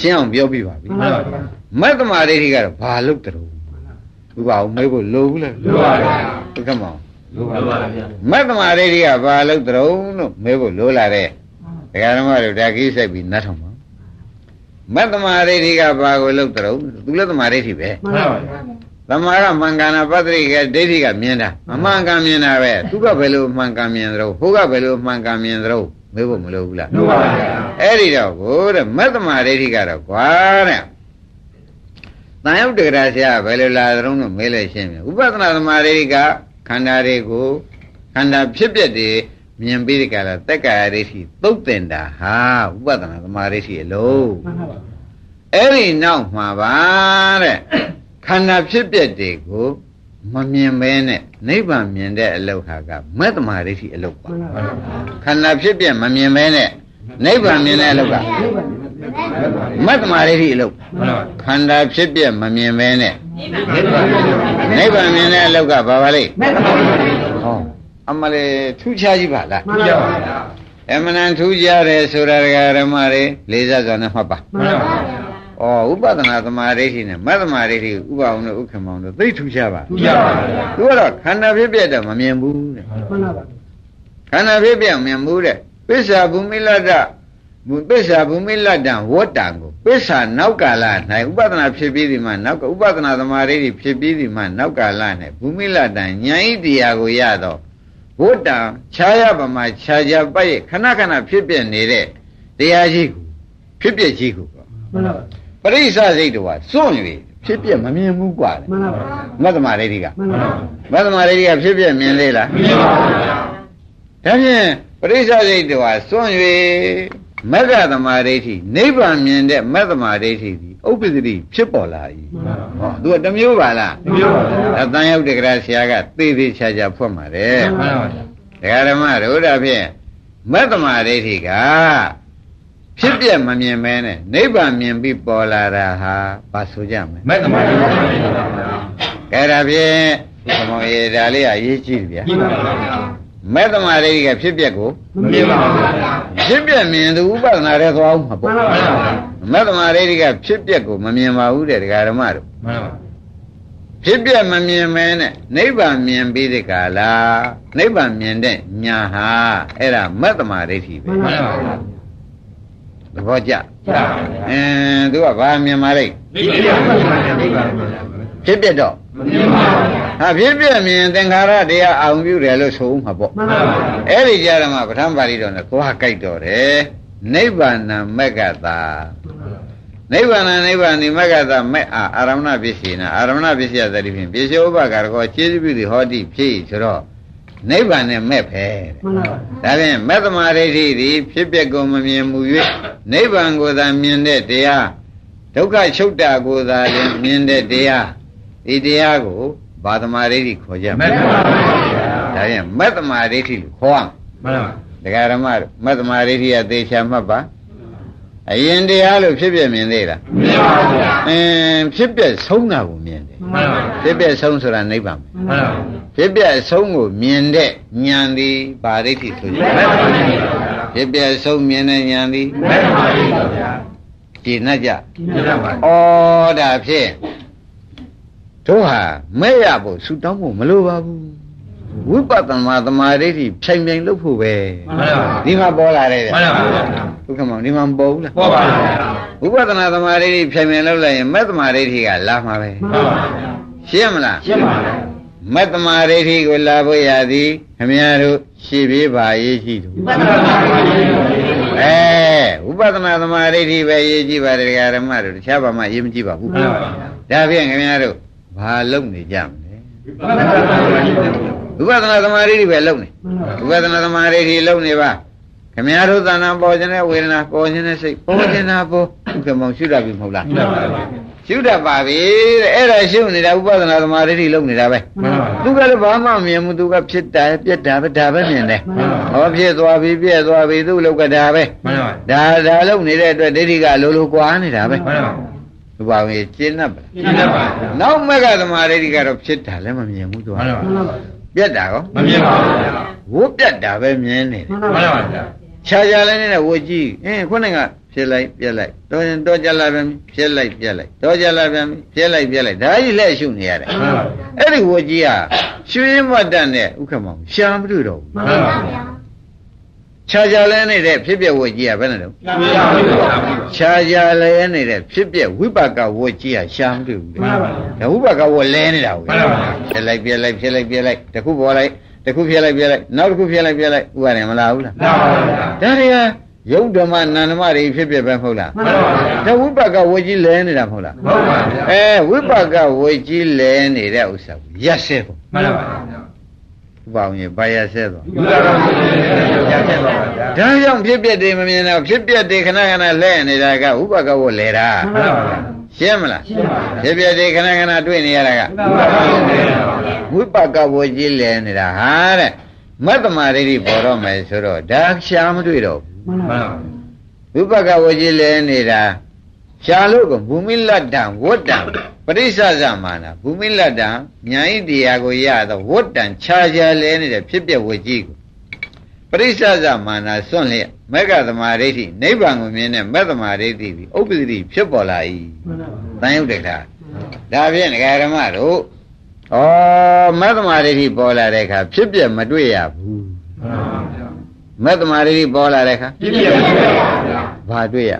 ရှင်းအောင်ပြောပြပါပြီမှန်ပါဗျာမက်သမာဓိဋ္ဌိကတော့ဘာလုပ်တယ်လို့ဥပအောင်မေးဖို့လိုဘူးလားလိုပါဗျာဒုက္ခမောင်လိုပါဗျာမက်သမာဓိဋ္ဌိကဘာလုပ်တယ်လို့မေးဖို့လိုလာတဲ့ဒကာဓမ္မတို့ဒါကြီးစိုက်ပြီးနတ်ထောင်ပါမက်သမာဓိဋ္ဌိကဘာကိုလုပ်တယ်လို့သူလည်းသမာဓိဋ္ဌိပဲမှန်ပါဗျာ သမာကမှန်ကန်တာပတ္တိကဒိဋ္ဌိကမြင်တာအမှန်ကန်မြင်တာပဲသူကဘယ်လိုမှန်ကန်မြင်သလဲဟိုကဘယ်လိုမှန်ကန်မြင်သလဲမေးဖို့မလိုဘူးလားလိုပါဗျာအဲ့ဒီတော့ကိုတဲ့မတ္တမဒိဋ္ဌိကတော့ကွာတဲ့တန်ယုတ်တကရာဆရာဘယ်လိုလာသလုံးလို့မေးလိုက်ရှင်းပြီဥပဒနာသမာဓိဋ္ဌိကခန္ဓာတွေကိုခန္ဓာဖြစ်ပျက်တွေမြင်ပြီးဒီကလာတက်ကာယဒိဋ္ဌိသုတ်တင်တာဟာဥပဒနာသမာဓိဋ္ဌိအလုံးအဲ့ဒီနောက်မှာပါတဲ့ ခန္ဓာဖြစ်ပျက်တွေကိုမမြင်ဘဲနဲ့နိဗ္ဗာန်မြင်တဲ့အလုဟာကမက်တမာဒိဋ္ဌိအလုပါခန္ဓာဖြစ်ပျက်မမြင်ဘဲနဲ့နိဗ္ဗာန်မြင်တဲ့အလုကမက်တမာဒိဋ္ဌိအလုမှန်ပါခန္ဓာဖြစ်ပျက်မမြင်ဘဲနဲ့နိဗ္ဗာန်မြင်တဲ့အလုကဘာပါလိမ့်ဟောအမလေးထူးခြားကြီးပါလားမှန်ပါဗျာအမှန်တန်ထူးခြားတယ်ဆိုတာဒကာဓမ္မတွေလေးစားစွာနဲ့မှတ်ပါမှန်ပါဗျာ ဩဥပဒနာသမာဓိဋ္ဌိနဲ့မတ္တမာဒိဋ္ဌိဥပအောင်နဲ့ဥက္ကမောင်တို့သိထူးခြားပါထူးခြားပါဗျာသူကတော့ခန္ဓာဖြစ်ပြတော့မမြင်ဘူးတဲ့မှန်ပါဗျာခန္ဓာဖြစ်ပြမမြင်ဘူးတဲ့ပစ္စာဘူမိလတ္တဘုပစ္စာဘူမိလတ္တဝတ္တံကိုပစ္စာနောက်ကာလ၌ဥပဒနာဖြစ်ပြီးဒီမှာနောက်ကဥပဒနာသမာဓိဋ္ဌိဖြစ်ပြီးဒီမှာနောက်ကာလ၌ဘူမိလတ္တဉာဏ်ဤတရားကိုရတော့ဝတ္တံခြားရပါမှာခြားကြပိုက်ရဲ့ခဏခဏဖြစ်ပြနေတဲ့တရားကြီးကိုဖြစ်ပြကြီးကိုပေါ့မှန်ပါဗျာ ပရိစ္ဆစိတ်တော်ကစွန့်၍ဖြစ်ပြမမြင်ဘူးกว่าလေ မှန်ပါဗျာ မတ္တမဒိဋ္ဌိက မှန်ပါဗျာ မတ္တမဒိဋ္ဌိကဖြစ်ပြမြင်သေးလား မြင်ပါဗျာ ဒါဖြင့်ပရိစ္ဆစိတ်တော်ကစွန့်၍မဂ္ဂသမဒိဋ္ဌိနိဗ္ဗာန်မြင်တဲ့မတ္တမဒိဋ္ဌိဒီဥပ္ပဒတိဖြစ်ပေါ်လာ၏ဟောသူကတစ်မျိုးပါလား မြင်ပါဗျာ အတန်ရောက်တဲ့ကရာဆရာကသေသေးချာချာဖွင့်ပါတယ် မှန်ပါဗျာ ဒကာဓမ္မတို့ဒါဖြင့်မတ္တမဒိဋ္ဌိက ဖြစ်ပြမမြင်မဲနဲ့နိဗ္ဗာန်မြင်ပြီးပေါ်လာတာဟာဘာဆိုကြမလဲမဲ့သမားကြီးပါဗျာကဲဒါဖြင့်ဒီမောင်ရေဒါလေးကအရေးကြီးတယ်ဗျာမြင်ပါဗျာမဲ့သမာဓိကဖြစ်ပြက်ကိုမြင်ပါဗျာဖြစ်ပြက်မြင်သူဥပဒနာတွေသွားအောင်မှာပေါ့မှန်ပါဗျာမဲ့သမာဓိကဖြစ်ပြက်ကိုမမြင်ပါဘူးတဲ့ဒကာဓမ္မတို့မှန်ပါဖြစ်ပြက်မမြင်မဲနဲ့နိဗ္ဗာန်မြင်ပြီးဒီကလာနိဗ္ဗာန်မြင်တဲ့ညာဟာအဲ့ဒါမဲ့သမာဓိရှိပဲမှန်ပါဗျာ သဘောကျကြာပါဗျာအင်းသူကဘာမြင်ပါလိမ့်နိဗ္ဗာန်မြင်ပါဗျာနိဗ္ဗာန်မြင်ပါဗျာဖြစ်ပြက်တော့မြင်ပါဗျာဟာဖြစ်ပြက်မြင်သင်္ခါရတရားအောင်ပြုတယ်လို့ဆိုဦးမှာပေါ့မှန်ပါဗျာအဲ့ဒီကြရမှာပဋ္ဌာန်းပါဠိတော်နဲ့ကိုဟာကြိုက်တော်တယ်နိဗ္ဗာန်မက္ကတာနိဗ္ဗာန်နိဗ္ဗာန်ဒီမက္ကတာမဲ့အာအာရမဏပစ္စည်းနာအာရမဏပစ္စည်းသတိဖြင့်ပစ္စည်းဥပကာရကောခြေစပြုသည်ဟောတိဖြစ်ဆိုတော့ နိဗ္ဗာန်နဲ့မဲ့ပဲတဲ့မှန်ပါဗျာဒါဖြင့်မသမာဓိဋ္ဌိသည်ဖြစ်ပျက်ကိုမမြင်မူ၍နိဗ္ဗာန်ကိုသာမြင်တဲ့တရားဒုက္ခချုပ်တာကိုသာလျှင်မြင်တဲ့တရားဒီတရားကိုဘာသမာဓိဋ္ဌိခေါ်ကြမမဲ့လဲသမားကြီးပါဗျာဒါဖြင့်မသမာဓိဋ္ဌိလို့ခေါ်ရမယ်မှန်ပါဒကာရမတို့မတ္တမာရိဋ္ဌိယသေချာမှတ်ပါ အရင်တရားလို့ဖြစ်ပြမြင်သေးလားမြင်ပါဗျာအင်းဖြစ်ပြဆုံးတာကိုမြင်တယ်မှန်ပါဖြစ်ပြဆုံးဆိုတာနိဗ္ဗာန်ပဲမှန်ပါဖြစ်ပြဆုံးကိုမြင်တဲ့ဉာဏ်သည်ဗာရိဋ္ဌိဆိုကြမဲ့သမားကြီးပါဗျာဖြစ်ပြဆုံးမြင်တဲ့ဉာဏ်သည်မဲ့သမားကြီးပါဗျာကြည်နှက်ကြမြင်ပါဗျာဩဒါဖြင့်တို့ဟာမဲ့ရဖို့ဆူတောင်းဖို့မလိုပါဘူး ဝိပဿနာသမာဓိဋ္ဌိဖြိုင်ဖြိုင်လုပ်ဖို့ပဲမှန်ပါပါဒီမှာပေါ်လာတယ်မှန်ပါပါဒုက္ခမောင်ဒီမှာမပေါ်ဘူးလားပေါ်ပါဗျာဝိပဿနာသမာဓိဋ္ဌိဖြိုင်ဖြိုင်လုပ်လိုက်ရင်မက်သမာဓိဋ္ဌိကလာမှာပဲမှန်ပါဗျာရှင်းမလားရှင်းပါဗျာမက်သမာဓိဋ္ဌိကိုလာဖို့ရသည်ခမည်းတော်ရှေ့ပြေးပါရေးရှိသူမှန်ပါဗျာအဲဝိပဿနာသမာဓိဋ္ဌိပဲရေးကြည့်ပါတယ်ဒကာဓမ္မတို့တခြားဘာမှရေးမကြည့်ပါဘူးမှန်ပါဗျာဒါဖြင့်ခင်ဗျားတို့ဘာလုပ်နေကြမလဲမှန်ပါဗျာ ဝိပဿနာသမာဓိဋ္ဌိပဲလုပ်နေဝိပဿနာသမာဓိဋ္ဌိလုပ်နေပါခင်ဗျားတို့သဏ္ဍာန်ပေါ်ခြင်းနဲ့ဝေဒနာပေါ်ခြင်းနဲ့စိတ်ပေါ်ခြင်းနာပေါ်ဥက္ကမောင်ရှုတတ်ပြီမဟုတ်လားမှန်ပါဗျာရှုတတ်ပါပြီတဲ့အဲ့ဒါရှုနေတာဝိပဿနာသမာဓိဋ္ဌိလုပ်နေတာပဲမှန်ပါသူကလည်းဘာမှမမြင်ဘူးသူကဖြစ်တာပြက်တာပဲဒါပဲမြင်တယ်မှန်ပါဟောဖြစ်သွားပြီပြက်သွားပြီသူ့လောက်ကဒါပဲမှန်ပါဒါဒါလုပ်နေတဲ့အတွက်ဒိဋ္ဌိကလိုလိုကွာနေတာပဲမှန်ပါသူပါဝင်ကျင်း납ပါလားရှင်းပါဗျာနောက်မကသမာဓိဋ္ဌိကတော့ဖြစ်တာလည်းမမြင်ဘူးသူကမှန် ပါပြက်တာကောမမြင်ပါဘူးဗျာဝုတ်ပြက်တာပဲမြင်နေတယ်မှန်ပါဗျာခြားခြားလည်းနဲ့ဝုတ်ကြည့်အင်းခုနကဖြစ်လိုက်ပြက်လိုက်တော့ရင်တော့ကြလာပြန်ပြီဖြစ်လိုက်ပြက်လိုက်တော့ကြလာပြန်ပြီဖြစ်လိုက်ပြက်လိုက်ဒါကြီးလက်ရှုနေရတယ်မှန်ပါအဲ့ဒီဝုတ်ကြီးကရွှေမတ်တတ်နဲ့ဥက္ကမောင်ရှာမတွေ့တော့ဘူးမှန်ပါဗျာ ခြားခြားလည်းနေတဲ့ဖြစ်ပြဝုတ်ကြီးကဘယ်နဲ့တော့ရှင်းပါဗျာခြားခြားလည်းနေတဲ့ဖြစ်ပြဝိပါကဝုတ်ကြီးကရှာမတွေ့ဘူးလေမှန်ပါဗျာဒါဝိပါကဝုတ်လဲနေတာကိုမှန်ပါဗျာဖြစ်လိုက်ပြက်လိုက်ဖြစ်လိုက်ပြက်လိုက်တစ်ခုပေါ်လိုက်တစ်ခုဖြစ်လိုက်ပြက်လိုက်နောက်တစ်ခုဖြစ်လိုက်ပြက်လိုက်ဥပါရင်မလားဘူးလားမှန်ပါဗျာဒါတွေကယုတ်ဓမ္မနန္ဓမတွေဖြစ်ဖြစ်ပဲမဟုတ်လားမှန်ပါဗျာဒါဝိပါကဝေကြီးလဲနေတာမဟုတ်လားဟုတ်ပါဗျာအဲဝိပါကဝေကြီးလဲနေတဲ့ဥစ္စာကိုရက်ဆဲပေါ့မှန်ပါဗျာ ဥပအောင်ရင်ဘာရက်ဆဲတော့ယူလာတော့ရချက်ပါဗျာဒါကြောင့်ဖြစ်ပြတွေမမြင်တော့ဖြစ်ပြတွေခဏခဏလဲနေတာကဝိပါကဝေလဲတာမှန်ပါဗျာရှင်းမလားရှင်းပါဗျာဖြစ်ပြတွေခဏခဏတွေ့နေရတာကမှန်ပါဗျာဝိပါကဝေကြီးလဲနေတာဟာတဲ့မတ္တမရိဋ္ဌိပေါ်တော့မယ်ဆိုတော့ဒါရှားမတွေ့တော့ဘူးမှန်ပါဝိပကဝကြီးလဲနေတာ ရှားလို့ကဘူမိလတ္တံဝတ္တံပရိစ္ဆဇမာနာဘူမိလတ္တံညာဣတရားကိုရသောဝတ္တံခြားခြားလဲနေတဲ့ဖြစ်ပြဝကြီးကိုပရိစ္ဆဇမာနာစွန့်လျက်မေဃသမာဓိဋ္ဌိနိဗ္ဗာန်ကိုမြင်တဲ့မေသမာဓိဋ္ဌိပြီးဥပ္ပဒိဖြစ်ပေါ်လာ၏တန်ရုပ်တက္ခာဒါဖြင့်ဒကာဓမ္မတို့ဩမေသမာဓိဋ္ဌိပေါ်လာတဲ့အခါဖြစ်ပြမတွေ့ရဘူးမှန်ပါဗျာမေသမာဓိဋ္ဌိပေါ်လာတဲ့အခါပြည့်ပြည့်ပါဗျာဘာတွေ့ရ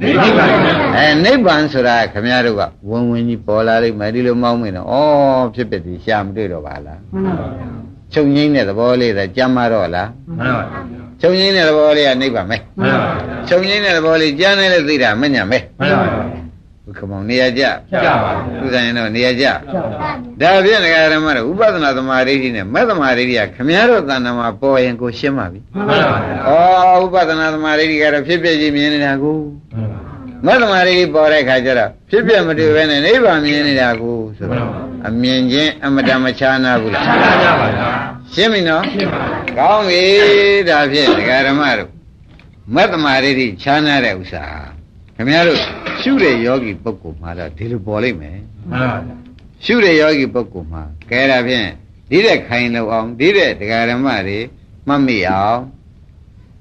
နေနေပါဗျာအဲနိဗ္ဗာန်ဆိုတာခမည်းတော်ကဝင်ဝင်ကြီးပေါ်လာလိမ့်မယ်ဒီလိုမောင်းမင်းတော့ဩဖြစ်ဖြစ်ဒီရှာမတွေ့တော့ပါလားမှန်ပါဗျာချုပ်ငိမ့်တဲ့သဘောလေးသာကြမ်းမတော့လားမှန်ပါဗျာချုပ်ငိမ့်တဲ့သဘောလေးကနိဗ္ဗာန်ပဲမှန်ပါဗျာချုပ်ငိမ့်တဲ့သဘောလေးကြမ်းနေလို့သိတာမညာပဲမှန်ပါဗျာဘု ခမောင်နေရာကြကြပါသူဗျာဆိုင်တော့နေရာကြဒါဖြင့်ငဃာရမတို့ဥပဒနာသမာဓိဋ္ဌိနဲ့မသမာဓိဋ္ဌိကခမည်းတော်တဏ္ဍာမှာပေါ်ရင်ကိုရှင်းပါပြီမှန်ပါဗျာဩဥပဒနာသမာဓိဋ္ဌိကတော့ဖြစ်ဖြစ်ကြီးမြင်နေတာကိုမှန်ပါမသမာဓိဋ္ဌိပေါ်တဲ့ခါကျတော့ဖြစ်ဖြစ်မတွေ့ဘဲနဲ့နိဗ္ဗာန်မြင်နေတာကိုဆိုတော့အမြင်ချင်းအမတန်မချာနာဘူးလားချမ်းသာကြပါဗျာရှင်းပြီနော်ရှင်းပါဗျာကောင်းပြီဒါဖြင့်ဒကာဓမ္မတို့မသမာဓိဋ္ဌိချာနာတဲ့ဥစ္စာ ခင်ဗျားတို့ရှုတဲ့ယောဂီပုဂ္ဂိုလ်မှာတော့ဒီလိုပေါ်လိမ့်မယ်မှန်ပါဗျာရှုတဲ့ယောဂီပုဂ္ဂိုလ်မှာကဲဒါဖြင့်ဒီတဲ့ခိုင်လို့အောင်ဒီတဲ့ဒကာဓမ္မတွေမှတ်မိအောင်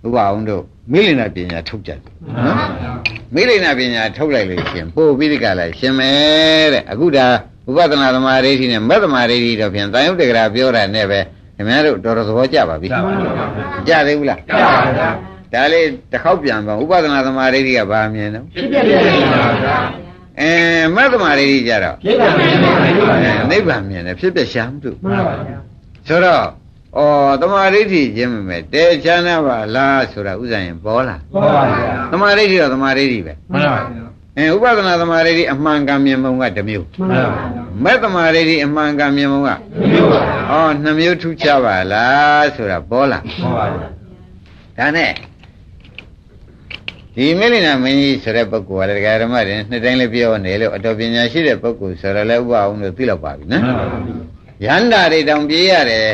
ဥပအောင်တို့မိလင်နာပညာထုတ်ကြတယ်မှန်နော်ပါဗျာမိလိန်နာပညာထုတ်လိုက်လို့ရှင်ပို့ပြီးဒီကလာရှင်မယ်တဲ့အခုဒါဥပဒနာသမာဓိဋ္ဌိနဲ့မက်သမာဓိဋ္ဌိတော့ဖြင့်တန်ယုတ်တက္ကရာပြောတာနဲ့ပဲခင်ဗျားတို့တော်တော်သဘောကျပါပြီကြပါဗျာကြသေးဘူးလားကြပါဗျာ ဒါလေးတစ်ခေါက်ပြန်ပါဥပဒနာသမာဓိဋ္ဌိကဘာမြင်တော့ဖြစ်ပြပြပါဗျာအဲမက်သမာဓိဋ္ဌိကြတော့ဖြစ်ပြပြပါဗျာအဲနိဗ္ဗာန်မြင်တယ်ဖြစ်ဖြစ်ရှားမတူမှန်ပါဗျာဆိုတော့ဩသမာဓိဋ္ဌိချင်းပဲမဲ့တဲချမ်းသာပါလားဆိုတာဥစ္စာရင်ပေါ်လာဟုတ်ပါဗျာသမာဓိဋ္ဌိတော့သမာဓိဋ္ဌိပဲမှန်ပါဗျာအဲဥပဒနာသမာဓိဋ္ဌိအမှန်ကန်မြင်ပုံကတစ်မျိုးမှန်ပါဗျာမဲ့သမာဓိဋ္ဌိအမှန်ကန်မြင်ပုံကမျိုးပါဗျာဩနှစ်မျိုးထူးခြားပါလားဆိုတာပေါ်လာဟုတ်ပါဗျာဒါနဲ့ ဒီမေလိနာမင်းကြီးဆိုတဲ့ပုဂ္ဂိုလ်ကလည်းဒကာဓမ္မတွေနှစ်တိုင်းလည်းပြောနေလို့အတော်ပညာရှိတဲ့ပုဂ္ဂိုလ်ဆိုတော့လည်းဥပအောင်လို့သိတော့ပါပြီနော်မှန်ပါဗျာရန္တာတွေတောင်ပြေးရတယ်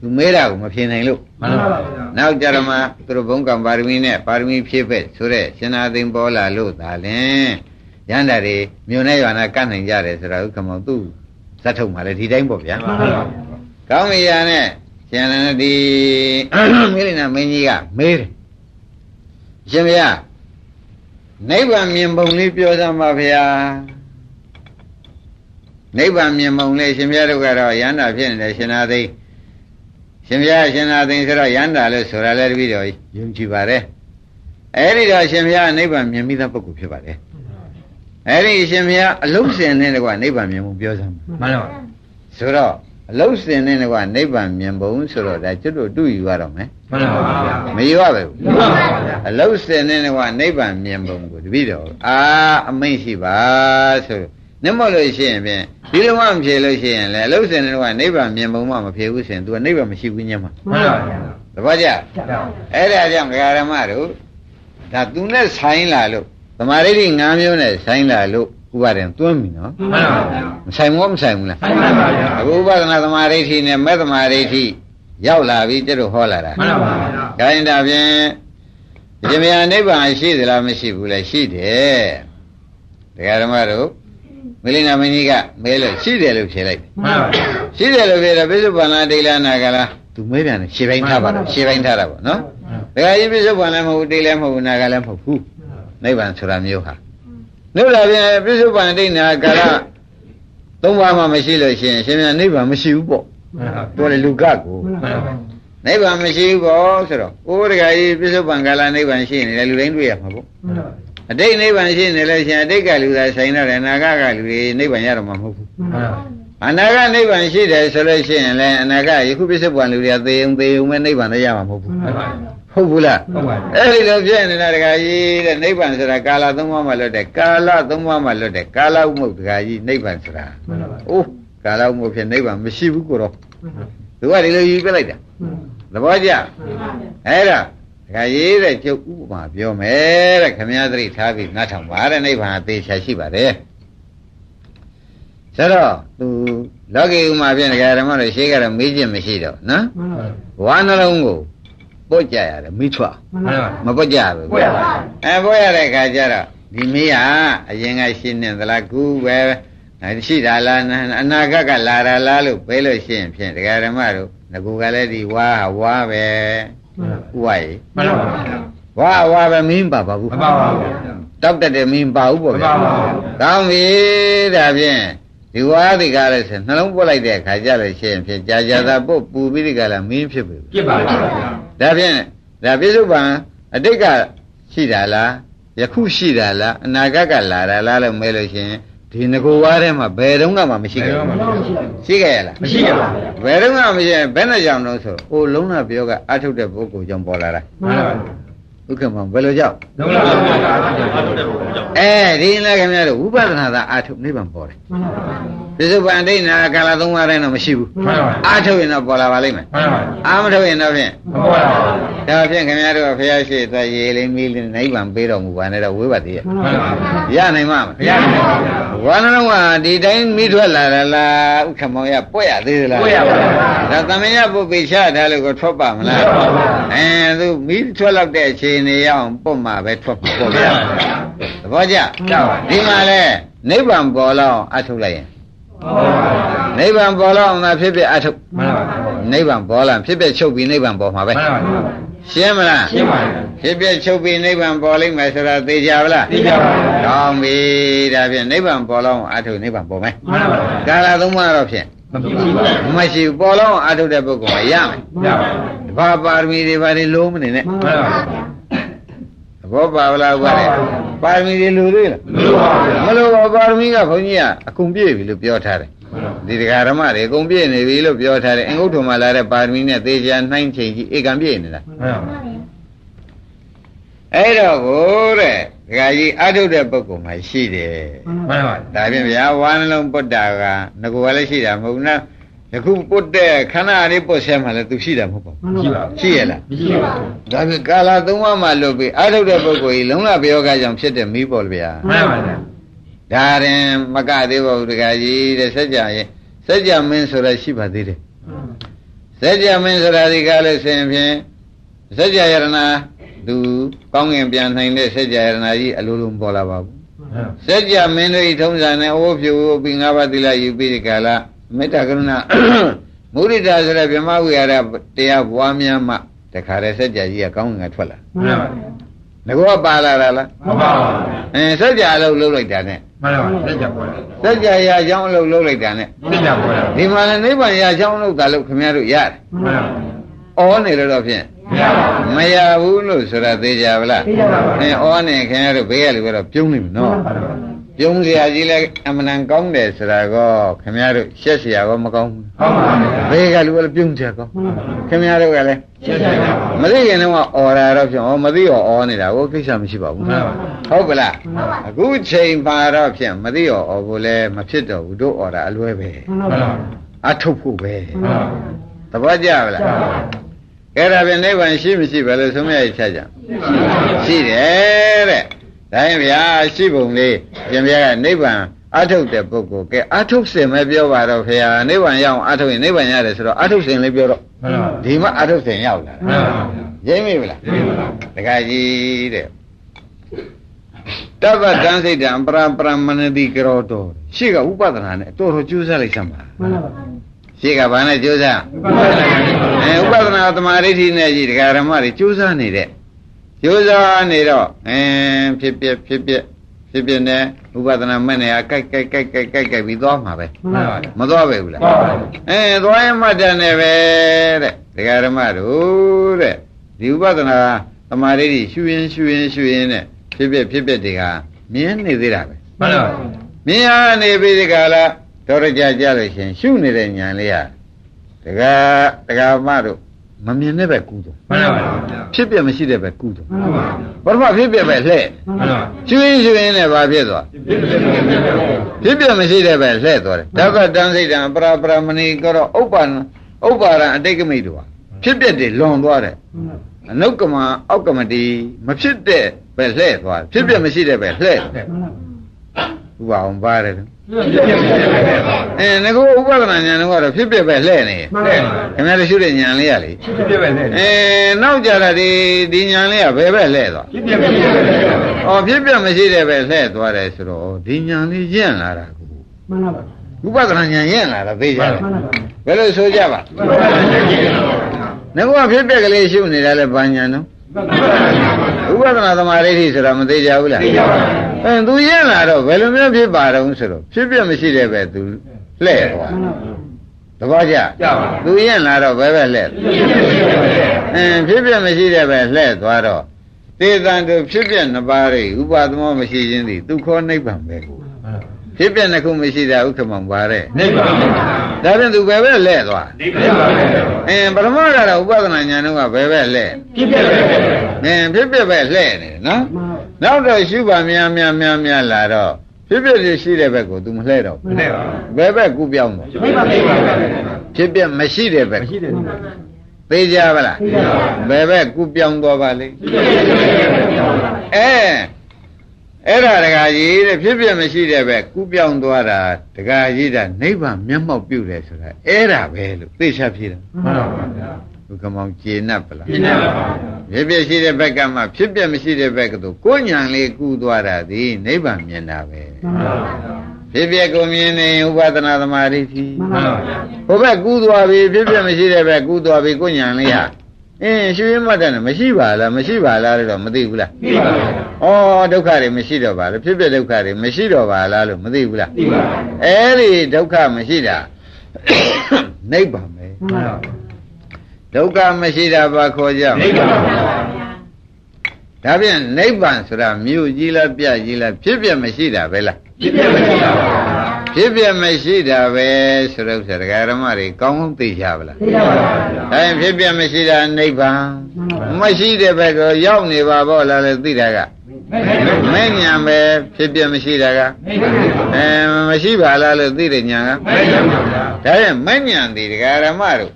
သူမေးတာကိုမဖြေနိုင်လို့မှန်ပါဗျာနောက်ကြတော့မှသူတို့ဘုံကံပါရမီနဲ့ပါရမီဖြည့်ဖက်ဆိုတဲ့ရှင်သာသိမ်ပေါ်လာလို့သာလင်ရန္တာတွေမြို့နဲ့ရွာနဲ့ကတ်နိုင်ကြတယ်ဆိုတာဥက္ကမောသူဇတ်ထုတ်မှလည်းဒီတိုင်းပေါ့ဗျာမှန်ပါဗျာကောင်းပြီရနဲ့ရှင်ရဏဒီမေလိနာမင်းကြီးကမေးတယ်ရှင်ဗျာ နိဗ္ဗာန်မြင်ပုံလေးပြောစမ်းပါဗျာနိဗ္ဗာန်မြင်ပုံလေးရှင်ဗျာတို့ကတော့ရဟန္တာဖြစ်နေတယ်ရှင်သာသိရှင်ဘုရားရှင်သာသိဆိုတော့ရန်တာလို့ဆိုတာလည်းတပည့်တော်ယုံကြည်ပါတယ်အဲ့ဒီတော့ရှင်ဘုရားနိဗ္ဗာန်မြင်ပြီးသားပုဂ္ဂိုလ်ဖြစ်ပါတယ်အဲ့ဒီရှင်ဘုရားအလုံးစင်နဲ့တကွနိဗ္ဗာန်မြင်မှုပြောစမ်းပါမှန်ပါဆိုတော့ အလုံးစင်နဲ့တကွနိဗ္ဗာန်မြင်ပုံဆိုတော့ဒါကျွတ်တို့တူယူရတော့မယ်မှန်ပါဗျာမယူရပါဘူးအလုံးစင်နဲ့တကွနိဗ္ဗာန်မြင်ပုံကိုတပည့်တော်အာအမိန့်ရှိပါဆိုတော့နမလို့ရှိရင်ဖြင့်ဒီလိုမှမဖြေလို့ရှိရင်လေအလုံးစင်နဲ့တကွနိဗ္ဗာန်မြင်ပုံမှမဖြေဘူးဆိုရင် तू ကနိဗ္ဗာန်မရှိဘူးညမှာမှန်ပါဗျာသဘောကျအဲ့ဒါကြောင့်ဒကာရမတို့ဒါသူနဲ့ဆိုင်လာလို့သမာဓိ၅မျိုးနဲ့ဆိုင်လာလို့ ဥပါဒံသွင်းပြီနော်မှန်ပါဗျာမဆိုင်ဘူးမဆိုင်ဘူးလားမှန်ပါဗျာအခုဥပဒနာသမာဓိဋ္ဌိနဲ့မဲ့သမာဓိဋ္ဌိရောက်လာပြီကျတို့ဟောလာတာမှန်ပါဗျာဒါရင်ဒါဖြင့်ဒီမြာနိဗ္ဗာန်ရှိသလားမရှိဘူးလဲရှိတယ်ဒကာရမတို့မလိနာမင်းကြီးကမဲလို့ရှိတယ်လို့ဖြေလိုက်မှန်ပါဗျာရှိတယ်လို့ပြောတော့ပိစုပန္နာဒိဋ္ဌာနာကလားသူမဲပြန်တယ်ရှေ့ပိုင်းထားပါတော့ရှေ့ပိုင်းထားတာပေါ့နော်ဒကာကြီးပိစုပန္နာမဟုတ်ဘူးဒိဋ္ဌလည်းမဟုတ်ဘူးနာကလည်းမဟုတ်ဘူးနိဗ္ဗာန်ဆိုတာမျိုးဟာ နှုတ်လာပြန်ပိစုပန္နာဒိဋ္ဌာနာကလားသုံးပါးမှမရှိလို့ရှိရင်ရှင်မြန်နိဗ္ဗာန်မရှိဘူးပေါ့မှန်ပါတော်လေလူကကိုမှန်ပါနိဗ္ဗာန်မရှိဘူးပေါ့ဆိုတော့အိုးဒကာကြီးပိစုပန်ကာလနိဗ္ဗာန်ရှိနေတယ်လူတိုင်းတွေ့ရမှာပေါ့အတိတ်နိဗ္ဗာန်ရှိနေလို့ရှိရင်အတိတ်ကလူသာဆိုင်တော့တယ်အနာဂတ်ကလူတွေနိဗ္ဗာန်ရတော့မှာမဟုတ်ဘူးမှန်ပါအနာဂတ်နိဗ္ဗာန်ရှိတယ်ဆိုလို့ရှိရင်လည်းအနာဂတ်ယခုပြစ္ဆုတ်ပံလူတွေကသေုံသေုံမဲ့နိဗ္ဗာန်လည်းရမှာမဟုတ်ဘူးမှန်ပါ ဟုတ်ဘူးလားဟုတ်ပါအဲ့ဒီလိုဖြစ်နေတာတခါကြီးတဲ့နိဗ္ဗာန်ဆိုတာကာလသုံးပါးမှလွတ်တယ်ကာလသုံးပါးမှလွတ်တယ်ကာလဥမုတ်တခါကြီးနိဗ္ဗာန်ဆိုတာမှန်ပါအိုးကာလဥမုတ်ဖြစ်နိဗ္ဗာန်မရှိဘူးကိုတော့သူကဒီလိုယူပြလိုက်တာသဘောကျအဲ့ဒါတခါကြီးတဲ့ကျုပ်ဥပမာပြောမယ်တဲ့ခမည်းသတိထားပြီးနားထောင်ပါတဲ့နိဗ္ဗာန်အသေးချာရှိပါတယ်ဆိုတော့သူလောကီဥမာဖြင့်ဒကာဓမ္မတို့ရှေးကတော့မေးခြင်းမရှိတော့နော်ဝါနှလုံးကို ပုတ်ကြရတယ်မိထွားမှန်ပါမပုတ်ကြဘူးပွက်ရပါအဲပုတ်ရတဲ့ခါကျတော့ဒီမေးကအရင်ကရှင်းနေသလားကူပဲအဲရှိတာလားအနာဂတ်ကလာတာလားလို့ပဲလို့ရှိရင်ဖြင့်ဒကာဓမ္မတို့ငကူကလည်းဒီဝါဟာဝါပဲဥဝါရေမှန်ပါဝါဝါပဲမင်းပါပါဘူးမှန်ပါဗျာတောက်တက်တယ်မင်းပါဘူးပေါ့ဗျာမှန်ပါဘူးကောင်းပြီဒါဖြင့် ဒီဝါဒီကားလည်းဆိုနှလုံးပုတ်လိုက်တဲ့အခါကျလို့ရှိရင်ဖြင့်ကြာကြာသာပုတ်ပူပြီးဒီကလာမင်းဖြစ်ပြီပြစ်ပါဗျာဒါဖြင့်ဒါပြစ္ဆုတ်ပံအတိတ်ကရှိတာလားယခုရှိတာလားအနာဂတ်ကလာတာလားလို့မဲလို့ရှိရင်ဒီငကိုဝါးထဲမှာဘယ်တော့မှမရှိခဲ့ဘူးရှိခဲ့ရလားမရှိကြပါဘူးဘယ်တော့မှမရှိရင်ဘယ်နဲ့ကြောင့်လို့ဆိုအိုလုံးနာပြောကအထုတ်တဲ့ပုဂ္ဂိုလ်ကြောင့်ပေါ်လာတာမှန်ပါ ဥက္ကမဘယ်လိုကြောင့်လုံးလာပါဗျာအားထုတ်တဲ့ဘုရားကြောင့်အဲဒီလည်းခင်ဗျားတို့ဝိပဿနာသာအာထုတ်နိဗ္ဗာန်ပေါ်တယ်ပြစ္ဆုတ်ပံအတိတ်နာကာလသုံးပါးတိုင်းတော့မရှိဘူးမှန်ပါအာထုတ်ရင်တော့ပေါ်လာပါလိမ့်မယ်မှန်ပါအာမထုတ်ရင်တော့ဖြင့်မပေါ်ပါဘူးဒါဖြင့်ခင်ဗျားတို့ကဖះရှိသွားရေလိမ့်မီးလိမ့်နိဗ္ဗာန်ပေးတော်မူပါနဲ့တော့ဝိပဿနာရမှန်ပါရနိုင်မှာမဘုရားနိုင်ပါဗျာဝါနလုံးကဒီတိုင်းမိထွက်လာတာလားဥက္ကမောင်ရပွက်ရသေးသလားပွက်ရပါဘူးဒါသမယပုပ္ပိချထားလို့ကိုထွက်ပါမလားထွက်ပါဘူးအဲသူမိထွက်လောက်တဲ့အခြေအနေရအောင်ပုတ်မှာပဲထွက်ပါပေါ့ဗျာသဘောကျကျပါဒီမှာလဲနိဗ္ဗာန်ပေါ်လောက်အောင်အထုတ်လိုက်ရင်ဟုတ်ပါဘူးနိဗ္ဗာန်ပေါ်လောက်အောင်သာဖြစ်ဖြစ်အထုတ်မှန်ပါနိဗ္ဗာန်ပေါ်လာဖြစ်ဖြစ်ချုပ်ပြီးနိဗ္ဗာန်ပေါ်မှာပဲမှန်ပါဗျာရှင်းမလားရှင်းပါပြီဖြစ်ဖြစ်ချုပ်ပြီးနိဗ္ဗာန်ပေါ်လိမ့်မယ်ဆိုတာသိကြပါလားသိကြပါဗျာကောင်းပြီဒါဖြင့်နိဗ္ဗာန်ပေါ်လောက်အောင်အထုတ်နိဗ္ဗာန်ပေါ်မယ်မှန်ပါဗျာကာလသုံးပါးတော့ဖြင့် မဖြစ်ဘူးဗျာမရှိဘူးပေါ်လောက်အောင်အထုတ်တဲ့ပုဂ္ဂိုလ်ကရမယ်ရပါတဘာပါရမီတွေဘာတွေလုံးမနေနဲ့မှန်ပါဗျာသဘောပါဗလားဥပါလေပါရမီတွေလိုသေးလားမလို့ပါဗျာမလိုပါပါရမီကဘုန်းကြီးကအကုန်ပြည့်ပြီလို့ပြောထားတယ်ဒီတရားဓမ္မတွေအကုန်ပြည့်နေပြီလို့ပြောထားတယ်အင်္ဂုတ္တမှာလာတဲ့ပါရမီနဲ့သေချာနှိုင်းချိန်ကြီးဧကံပြည့်နေတာမှန်ပါအဲ့တော့ကိုတဲ့ ဒကာကြီးအထုတ်တဲ့ပုဂ္ဂိုလ်မှရှိတယ် မှန်ပါ ဒါဖြင့်ဗျာဝါနှလုံးပုတ္တာကငကိုကလည်းရှိတာမဟုတ်ဘူးနော်ယခုပုတ်တဲ့ခဏလေးပုတ်ဆဲမှလည်းသူရှိတာမဟုတ်ပါဘူး ရှိပါ ရှိရလား မရှိပါ ဒါဖြင့်ကာလာသုံးပါးမှလွတ်ပြီးအထုတ်တဲ့ပုဂ္ဂိုလ်ကြီးလုံလပြောကကြောင့်ဖြစ်တဲ့မိပေါ့လေဗျာ မှန်ပါဗျာ ဒါရင်မကသေးပါဘူးတခါကြီးတဲ့စัจ जा ရဲ့စัจ जा မင်းဆိုတာရှိပါသေးတယ်စัจ जा မင်းဆိုတာဒီကားလို့ဆိုရင်ဖြင့်စัจ जा ယရဏ သူကောင်းငင်ပြန်နိုင်တဲ့စัจ जा ယရဏကြီးအလိုလိုမပေါ်လာပါဘူးစัจ जा မင်းတို့ဤထုံးစံနဲ့အိုးဖြူအိုးပြီးငါးပါးသီလယူပြီးဒီကာလမေတ္တာကရုဏာ မုဒိတာဆိုတဲ့ဗြဟ္မဝိဟာရတရားပွားများမှတခါတည်းစัจ जा ကြီးကကောင်းငင်ကထွက်လာ မှန်ပါ ငါကပါလာတာလား မပါဘူး အဲစัจ जा အလုပ်လုပ်လိုက်တာနဲ့ မှန်ပါလက်ကြပေါ်လာ စัจ जा ရာအကြောင်းအလုပ်လုပ်လိုက်တာနဲ့ လက်ကြပေါ်လာ ဒီမှာလည်းနိဗ္ဗာန်ရာချောင်းလို့သာလို့ခင်ဗျားတို့ရတယ် မှန်ပါ ဒ ဩနေလို့တော့ဖြင့်မရဘူးလို့ဆိုတာသိကြပါလားအင်းဩနေခင်ဗျားတို့ဘေးကလူကတော့ပြုံးနေပြီနော်ပြုံးစရာကြီးလဲအမှန်တန်ကောင်းတယ်ဆိုတာကောခင်ဗျားတို့ရှက်စရာကောမကောင်းဘူးဟုတ်ပါဗျာဘေးကလူကလည်းပြုံးကြကောခင်ဗျားတို့ကလည်းရှင်းတယ်ဗျာမသိခင်တော့အော်တာတော့ဖြင့်ဩမသိရောဩနေတာကိုကိစ္စမရှိပါဘူးဟုတ်ပလားအခုချိန်ပါတော့ဖြင့်မသိရောဩဘူးလဲမဖြစ်တော့ဘူးတို့ဩတာအလွဲပဲဟုတ်ပါအထုတ်ဖို့ပဲဟုတ်ပါသဘောကျပါလား အဲ့ဒါဖြင့်နိဗ္ဗာန်ရှိမရှိပဲလို့ဆုံးမရချကြရှိတယ်တဲ့ဒါရင်ဗျာရှိပုံလေးပြင်ပြကနိဗ္ဗာန်အထုတ်တဲ့ပုဂ္ဂိုလ်ကဲအထုတ်စင်ပဲပြောပါတော့ဖေဟာနိဗ္ဗာန်ရောက်အောင်အထုတ်ရင်နိဗ္ဗာန်ရတယ်ဆိုတော့အထုတ်စင်လေးပြောတော့ဟုတ်ပါဒီမှာအထုတ်စင်ရောက်လာဟုတ်ပါရိမ့်မိဗလားဒီပါတခါကြီးတဲ့တပ္ပတံစိတ်တံပရပရမဏတိကရောတော်ရှေ့ကဥပဒနာနဲ့တော်တော်ကြိုးစားလိုက်စမ်းပါ ရှေ့ကဘာနဲ့ကြိုးစားအဲဥပဒနာသမာဓိဋ္ဌိနဲ့ကြီးဒကာရမတွေကြိုးစားနေတဲ့ကြိုးစားနေတော့အင်းဖြစ်ပြဖြစ်ပြဖြစ်ပြနဲ့ဥပဒနာမဲ့နေအကြိုက်ကြိုက်ကြိုက်ကြိုက်ကြိုက်ကြိုက်ပြီးသွားမှာပဲမသွားပဲဘူးလားအဲသွားရင်မှတ်တယ်နဲ့ပဲတဲ့ဒကာရမတို့တဲ့ဒီဥပဒနာသမာဓိဋ္ဌိရှုရင်ရှုရင်ရှုရင်နဲ့ဖြစ်ပြဖြစ်ပြတွေကမြင်နေသေးတာပဲမှန်ပါမြင်ရနေပြီဒီကလာ တော်ရကြကြလို့ရှရင်ရှုနေတဲ့ညာလေးဟာတကတကမတို့မမြင်တဲ့ဘက်ကူးတော့မှန်ပါဗျာဖြစ်ပြမရှိတဲ့ဘက်ကူးတော့မှန်ပါပထမဖြစ်ပြပဲလှဲ့မှန်ပါရှုရင်းရှုရင်းနဲ့ဘာဖြစ်သွားဖြစ်ပြမရှိတဲ့ဘက်လှဲ့သွားတယ်ဒါကတန်စိတ်တံပရပရမဏိကတော့ဥပ္ပန္ဥပ္ပါရံအတိတ်ကမိတ်တို့ဟာဖြစ်ပြတွေလွန်သွားတယ်အနုကမအောက်ကမတီမဖြစ်တဲ့ဘက်လှဲ့သွားတယ်ဖြစ်ပြမရှိတဲ့ဘက်လှဲ့ ဥပအောင်ပါတယ်လို့အဲငါကဥပဒနာညာတော့ကတော့ဖြစ်ဖြစ်ပဲလှဲ့နေမှန်ပါခင်ဗျားတို့ရှုတဲ့ညာလေးရလေဖြစ်ဖြစ်ပဲလေအဲနောက်ကြတာဒီဒီညာလေးကဘယ်ပဲလှဲ့သွားဖြစ်ဖြစ်ပဲလေဩဖြစ်ဖြစ်မရှိတဲ့ပဲလှဲ့သွားတယ်ဆိုတော့ဒီညာလေးရင့်လာတာကိုမှန်ပါပါဥပဒနာညာရင့်လာတာသိကြတယ်မှန်ပါပါဘယ်လိုဆိုကြပါငါကဖြစ်ဖြစ်ကလေးရှုနေတာလဲဘာညာနော် ဥပဒနာသမာဓိဋ္ဌိဆိုတာမသိကြဘူးလားအဲသူရင့်လာတော့ဘယ်လိုမျိုးဖြစ်ပါတော့ဆိုတော့ဖြစ်ဖြစ်မရှိတဲ့ပဲသူလှဲ့သွားမှန်ပါပါသဘောကျကြပါသူရင်လာတော့ဘယ်ပဲလှဲ့အင်းဖြစ်ပြမရှိတဲ့ပဲလှဲ့သွားတော့သေတံတို့ဖြစ်ပြနှစ်ပါးတွေဥပသမောမရှိခြင်းသည်သူခေါ်နိဗ္ဗာန်ပဲကို ဖြစ်ပြနှစ်ခုမရှိတာဥက္ကမပါတဲ့နိဗ္ဗာန်ဒါဖြင့်သူဘယ်ပဲလှဲ့သွားနိဗ္ဗာန်ပါပဲအင်းပထမကတော့ဥပဒနာညာတော့ကဘယ်ပဲလှဲ့ဖြစ်ဖြစ်ပဲအင်းဖြစ်ပြပဲလှဲ့နေတယ်နော်မှန်ပါနောက်တော့ရှုပါများများများများလာတော့ဖြစ်ပြရှိတဲ့ဘက်ကို तू မလှဲ့တော့ဘူးနိဗ္ဗာန်ဘယ်ဘက်ကူပြောင်းတော့နိဗ္ဗာန်နိဗ္ဗာန်ပဲဖြစ်ပြမရှိတဲ့ဘက်မရှိတယ်သိကြပါလားဘယ်ဘက်ကူပြောင်းသွားပါလိမ့်အဲ အဲ့ဒါတကကြီးတဲ့ဖြစ်ဖြစ်မရှိတဲ့ဘက်ကူပြောင်းသွားတာတကကြီးတာနိဗ္ဗာန်မျက်မှောက်ပြုတယ်ဆိုတာအဲ့ဒါပဲလို့သိချဖြစ်တာမှန်ပါဗျာဘုကမောင်ကျေနပ်ပလားပြင်းနေပါဗျာဖြစ်ဖြစ်ရှိတဲ့ဘက်ကမှဖြစ်ဖြစ်မရှိတဲ့ဘက်ကသို့ကိုယ်ညာလေးကူသွားတာဒီနိဗ္ဗာန်မြင်တာပဲမှန်ပါပါဖြစ်ဖြစ်ကိုမြင်နေဥပဒနာသမာဓိဖြီးမှန်ပါဗျာဟိုဘက်ကူးသွားပြီဖြစ်ဖြစ်မရှိတဲ့ဘက်ကူးသွားပြီကိုညာလေးဟာ အင်းရွှေမတ်တယ်နဲ့မရှိပါလားမရှိပါလားလို့တော့မသိဘူးလားသိပါဗျာဩဒုက္ခတွေမရှိတော့ပါလားဖြစ်ဖြစ်ဒုက္ခတွေမရှိတော့ပါလားလို့မသိဘူးလားသိပါဗျာအဲ့ဒီဒုက္ခမရှိတာနိဗ္ဗာန်ပဲမှန်ပါပါဒုက္ခမရှိတာဘာခေါ်ကြမနိလဲဗ္ဗာန်ပါဒါဖြင့်နိဗ္ဗာန်ဆိုတာမြို့ကြီးလားပြကြီးလားဖြစ်ဖြစ်မရှိတာပဲလားဖြစ်ဖြစ်ပဲရှိတာပါဗျာ ဖြစ်ဖြစ်မရှိတာပဲဆိုတော့ဆရာဓမ္မတွေကောင်းကောင်းသိကြပါလားသိကြပါပါအဲဖြစ်ဖြစ်မရှိတာနိဗ္ဗာန်မှန်ပါပါမရှိတဲ့ဘက်ကိုရောက်နေပါဘောလားလေသိတာကမဲ့ညာပဲဖြစ်ဖြစ်မရှိတာကအဲမရှိပါလားလို့သိတဲ့ညာကမဲ့ရပါဗျာဒါရင်မဲ့ညာဒီဒကာရမတို့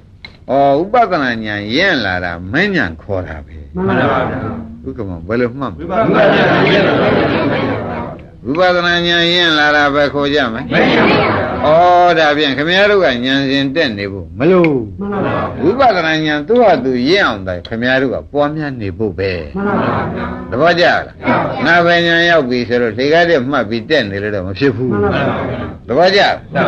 ဩဥပဒနာညာရင့်လာတာမဲ့ညာခေါ်တာပဲမှမှန်န်ပါပါပါဗျာဥက္ကမဘယ်လိုမှတ်မဝိပါဒနာဉာဏ်ရပါဗျာ ဥပဒနာညာရင့်လာတာပဲခေါ်ကြမယ်မဲ့ရပါဗျာဩဒါဖြင့်ခင်ဗျားတို့ကညာစဉ်တက်နေဖို့မလို့မှန်ပါပါဝိပဿနာဉာဏ်သူ့ဟာသူရင့်အောင်တိုင်ခင်ဗျားတို့ကပွားများနေဖို့ပဲမှန်ပါပါသဘောကျလားနာပဲဉာဏ်ရောက်ပြီဆိုတော့လေကားတဲ့မှတ်ပြီးတက်နေလို့တော့မဖြစ်ဘူးမှန်ပါပါသဘောကျလားသာ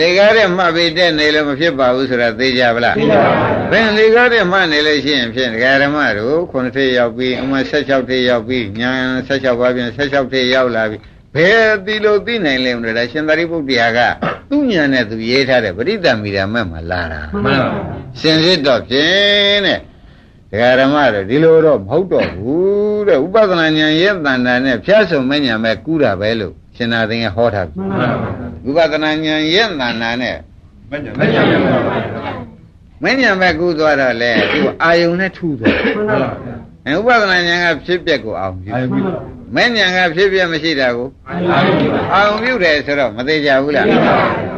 လေကားတဲ့မှတ်ပြီးတက်နေလို့မဖြစ်ပါဘူးဆိုတာသိကြပါလားသိကြပါပါဘယ်လေကားတဲ့မှတ်နေလို့ရှိရင်ဖြင့်ဒကာဓမ္မတို့ခုနှစ်ထေရောက်ပြီးအမှ16ထေရောက်ပြီးဉာဏ်16ပါးပြန်16ထေရောက်လာပြီ ဘယ်ဒီလိုသိနိုင်လဲမလဲရှင်သာရိပုတ္တရာကသူ့ညာနဲ့သူရေးထားတဲ့ပရိသမီရာမဲ့မှာလာတာမှန်ပါရှင်စစ်တော့ဖြင့်တဲ့ဒကာဓမ္မတို့ဒီလိုတော့မဟုတ်တော့ဘူးတဲ့ဥပဒနာဉာဏ်ရဲ့တဏ္ဍာနဲ့ဖျားဆုံမဲ့ညာမဲ့ကူးတာပဲလို့ရှင်သာသင်ကဟောထားပြီမှန်ပါဥပဒနာဉာဏ်ရဲ့တဏ္ဍာနဲ့မကြမကြပါဘူးမဲ့ညာမဲ့ကူးသွားတော့လေသူအာယုံနဲ့ထူသွားတယ်မှန်ပါဗျာ အဲဥပဒနာဉာဏ်ကဖြစ်ပျက်ကိုအောင်ပြုအာယုံပြုပါမဲ့ညာကဖြစ်ပျက်မရှိတာကိုအာယုံပြုပါအောင်ပြုတယ်ဆိုတော့မသေးကြဘူးလား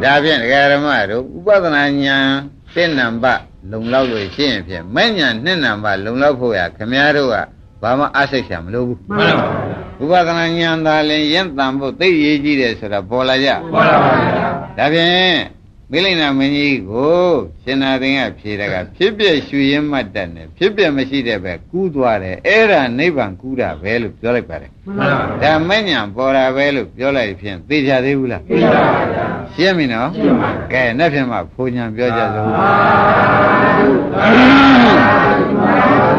ဒါဖြင့်ဒကာဓမ္မတို့ဥပဒနာဉာဏ်တစ်နံပါတ်လုံလောက်လို့ရှိရင်ဖြင့်မဲ့ညာနှစ်နံပါတ်လုံလောက်ဖို့ရခမည်းတော်ကဘာမှအစိတ်ဆံမလိုဘူးမှန်ပါဗျာဥပဒနာဉာဏ်သာလင်ယဉ်တန်ဖို့သိရေးကြီးတယ်ဆိုတာပေါ်လာကြပေါ်လာပါဗျာဒါဖြင့် မိလိန်နာမင်းကြီးကိုရှင်နာသင်ကဖြေတာကဖြစ်ပြရွှေရင်မှတ်တတ်တယ်ဖြစ်ပြမရှိတဲ့ပဲကူးသွားတယ်အဲ့ဒါနိဗ္ဗာန်ကူးတာပဲလို့ပြောလိုက်ပါတယ်မှန်ပါဗျာဒါမဲ့ညာပေါ်တာပဲလို့ပြောလိုက်ဖြင့်သိကြသေးဘူးလားသိပါပါဗျာရှင်းပြီနော်ရှင်းပါပြီကဲနှစ်ဖြင့်မှဘုံညာပြောကြစို့အာ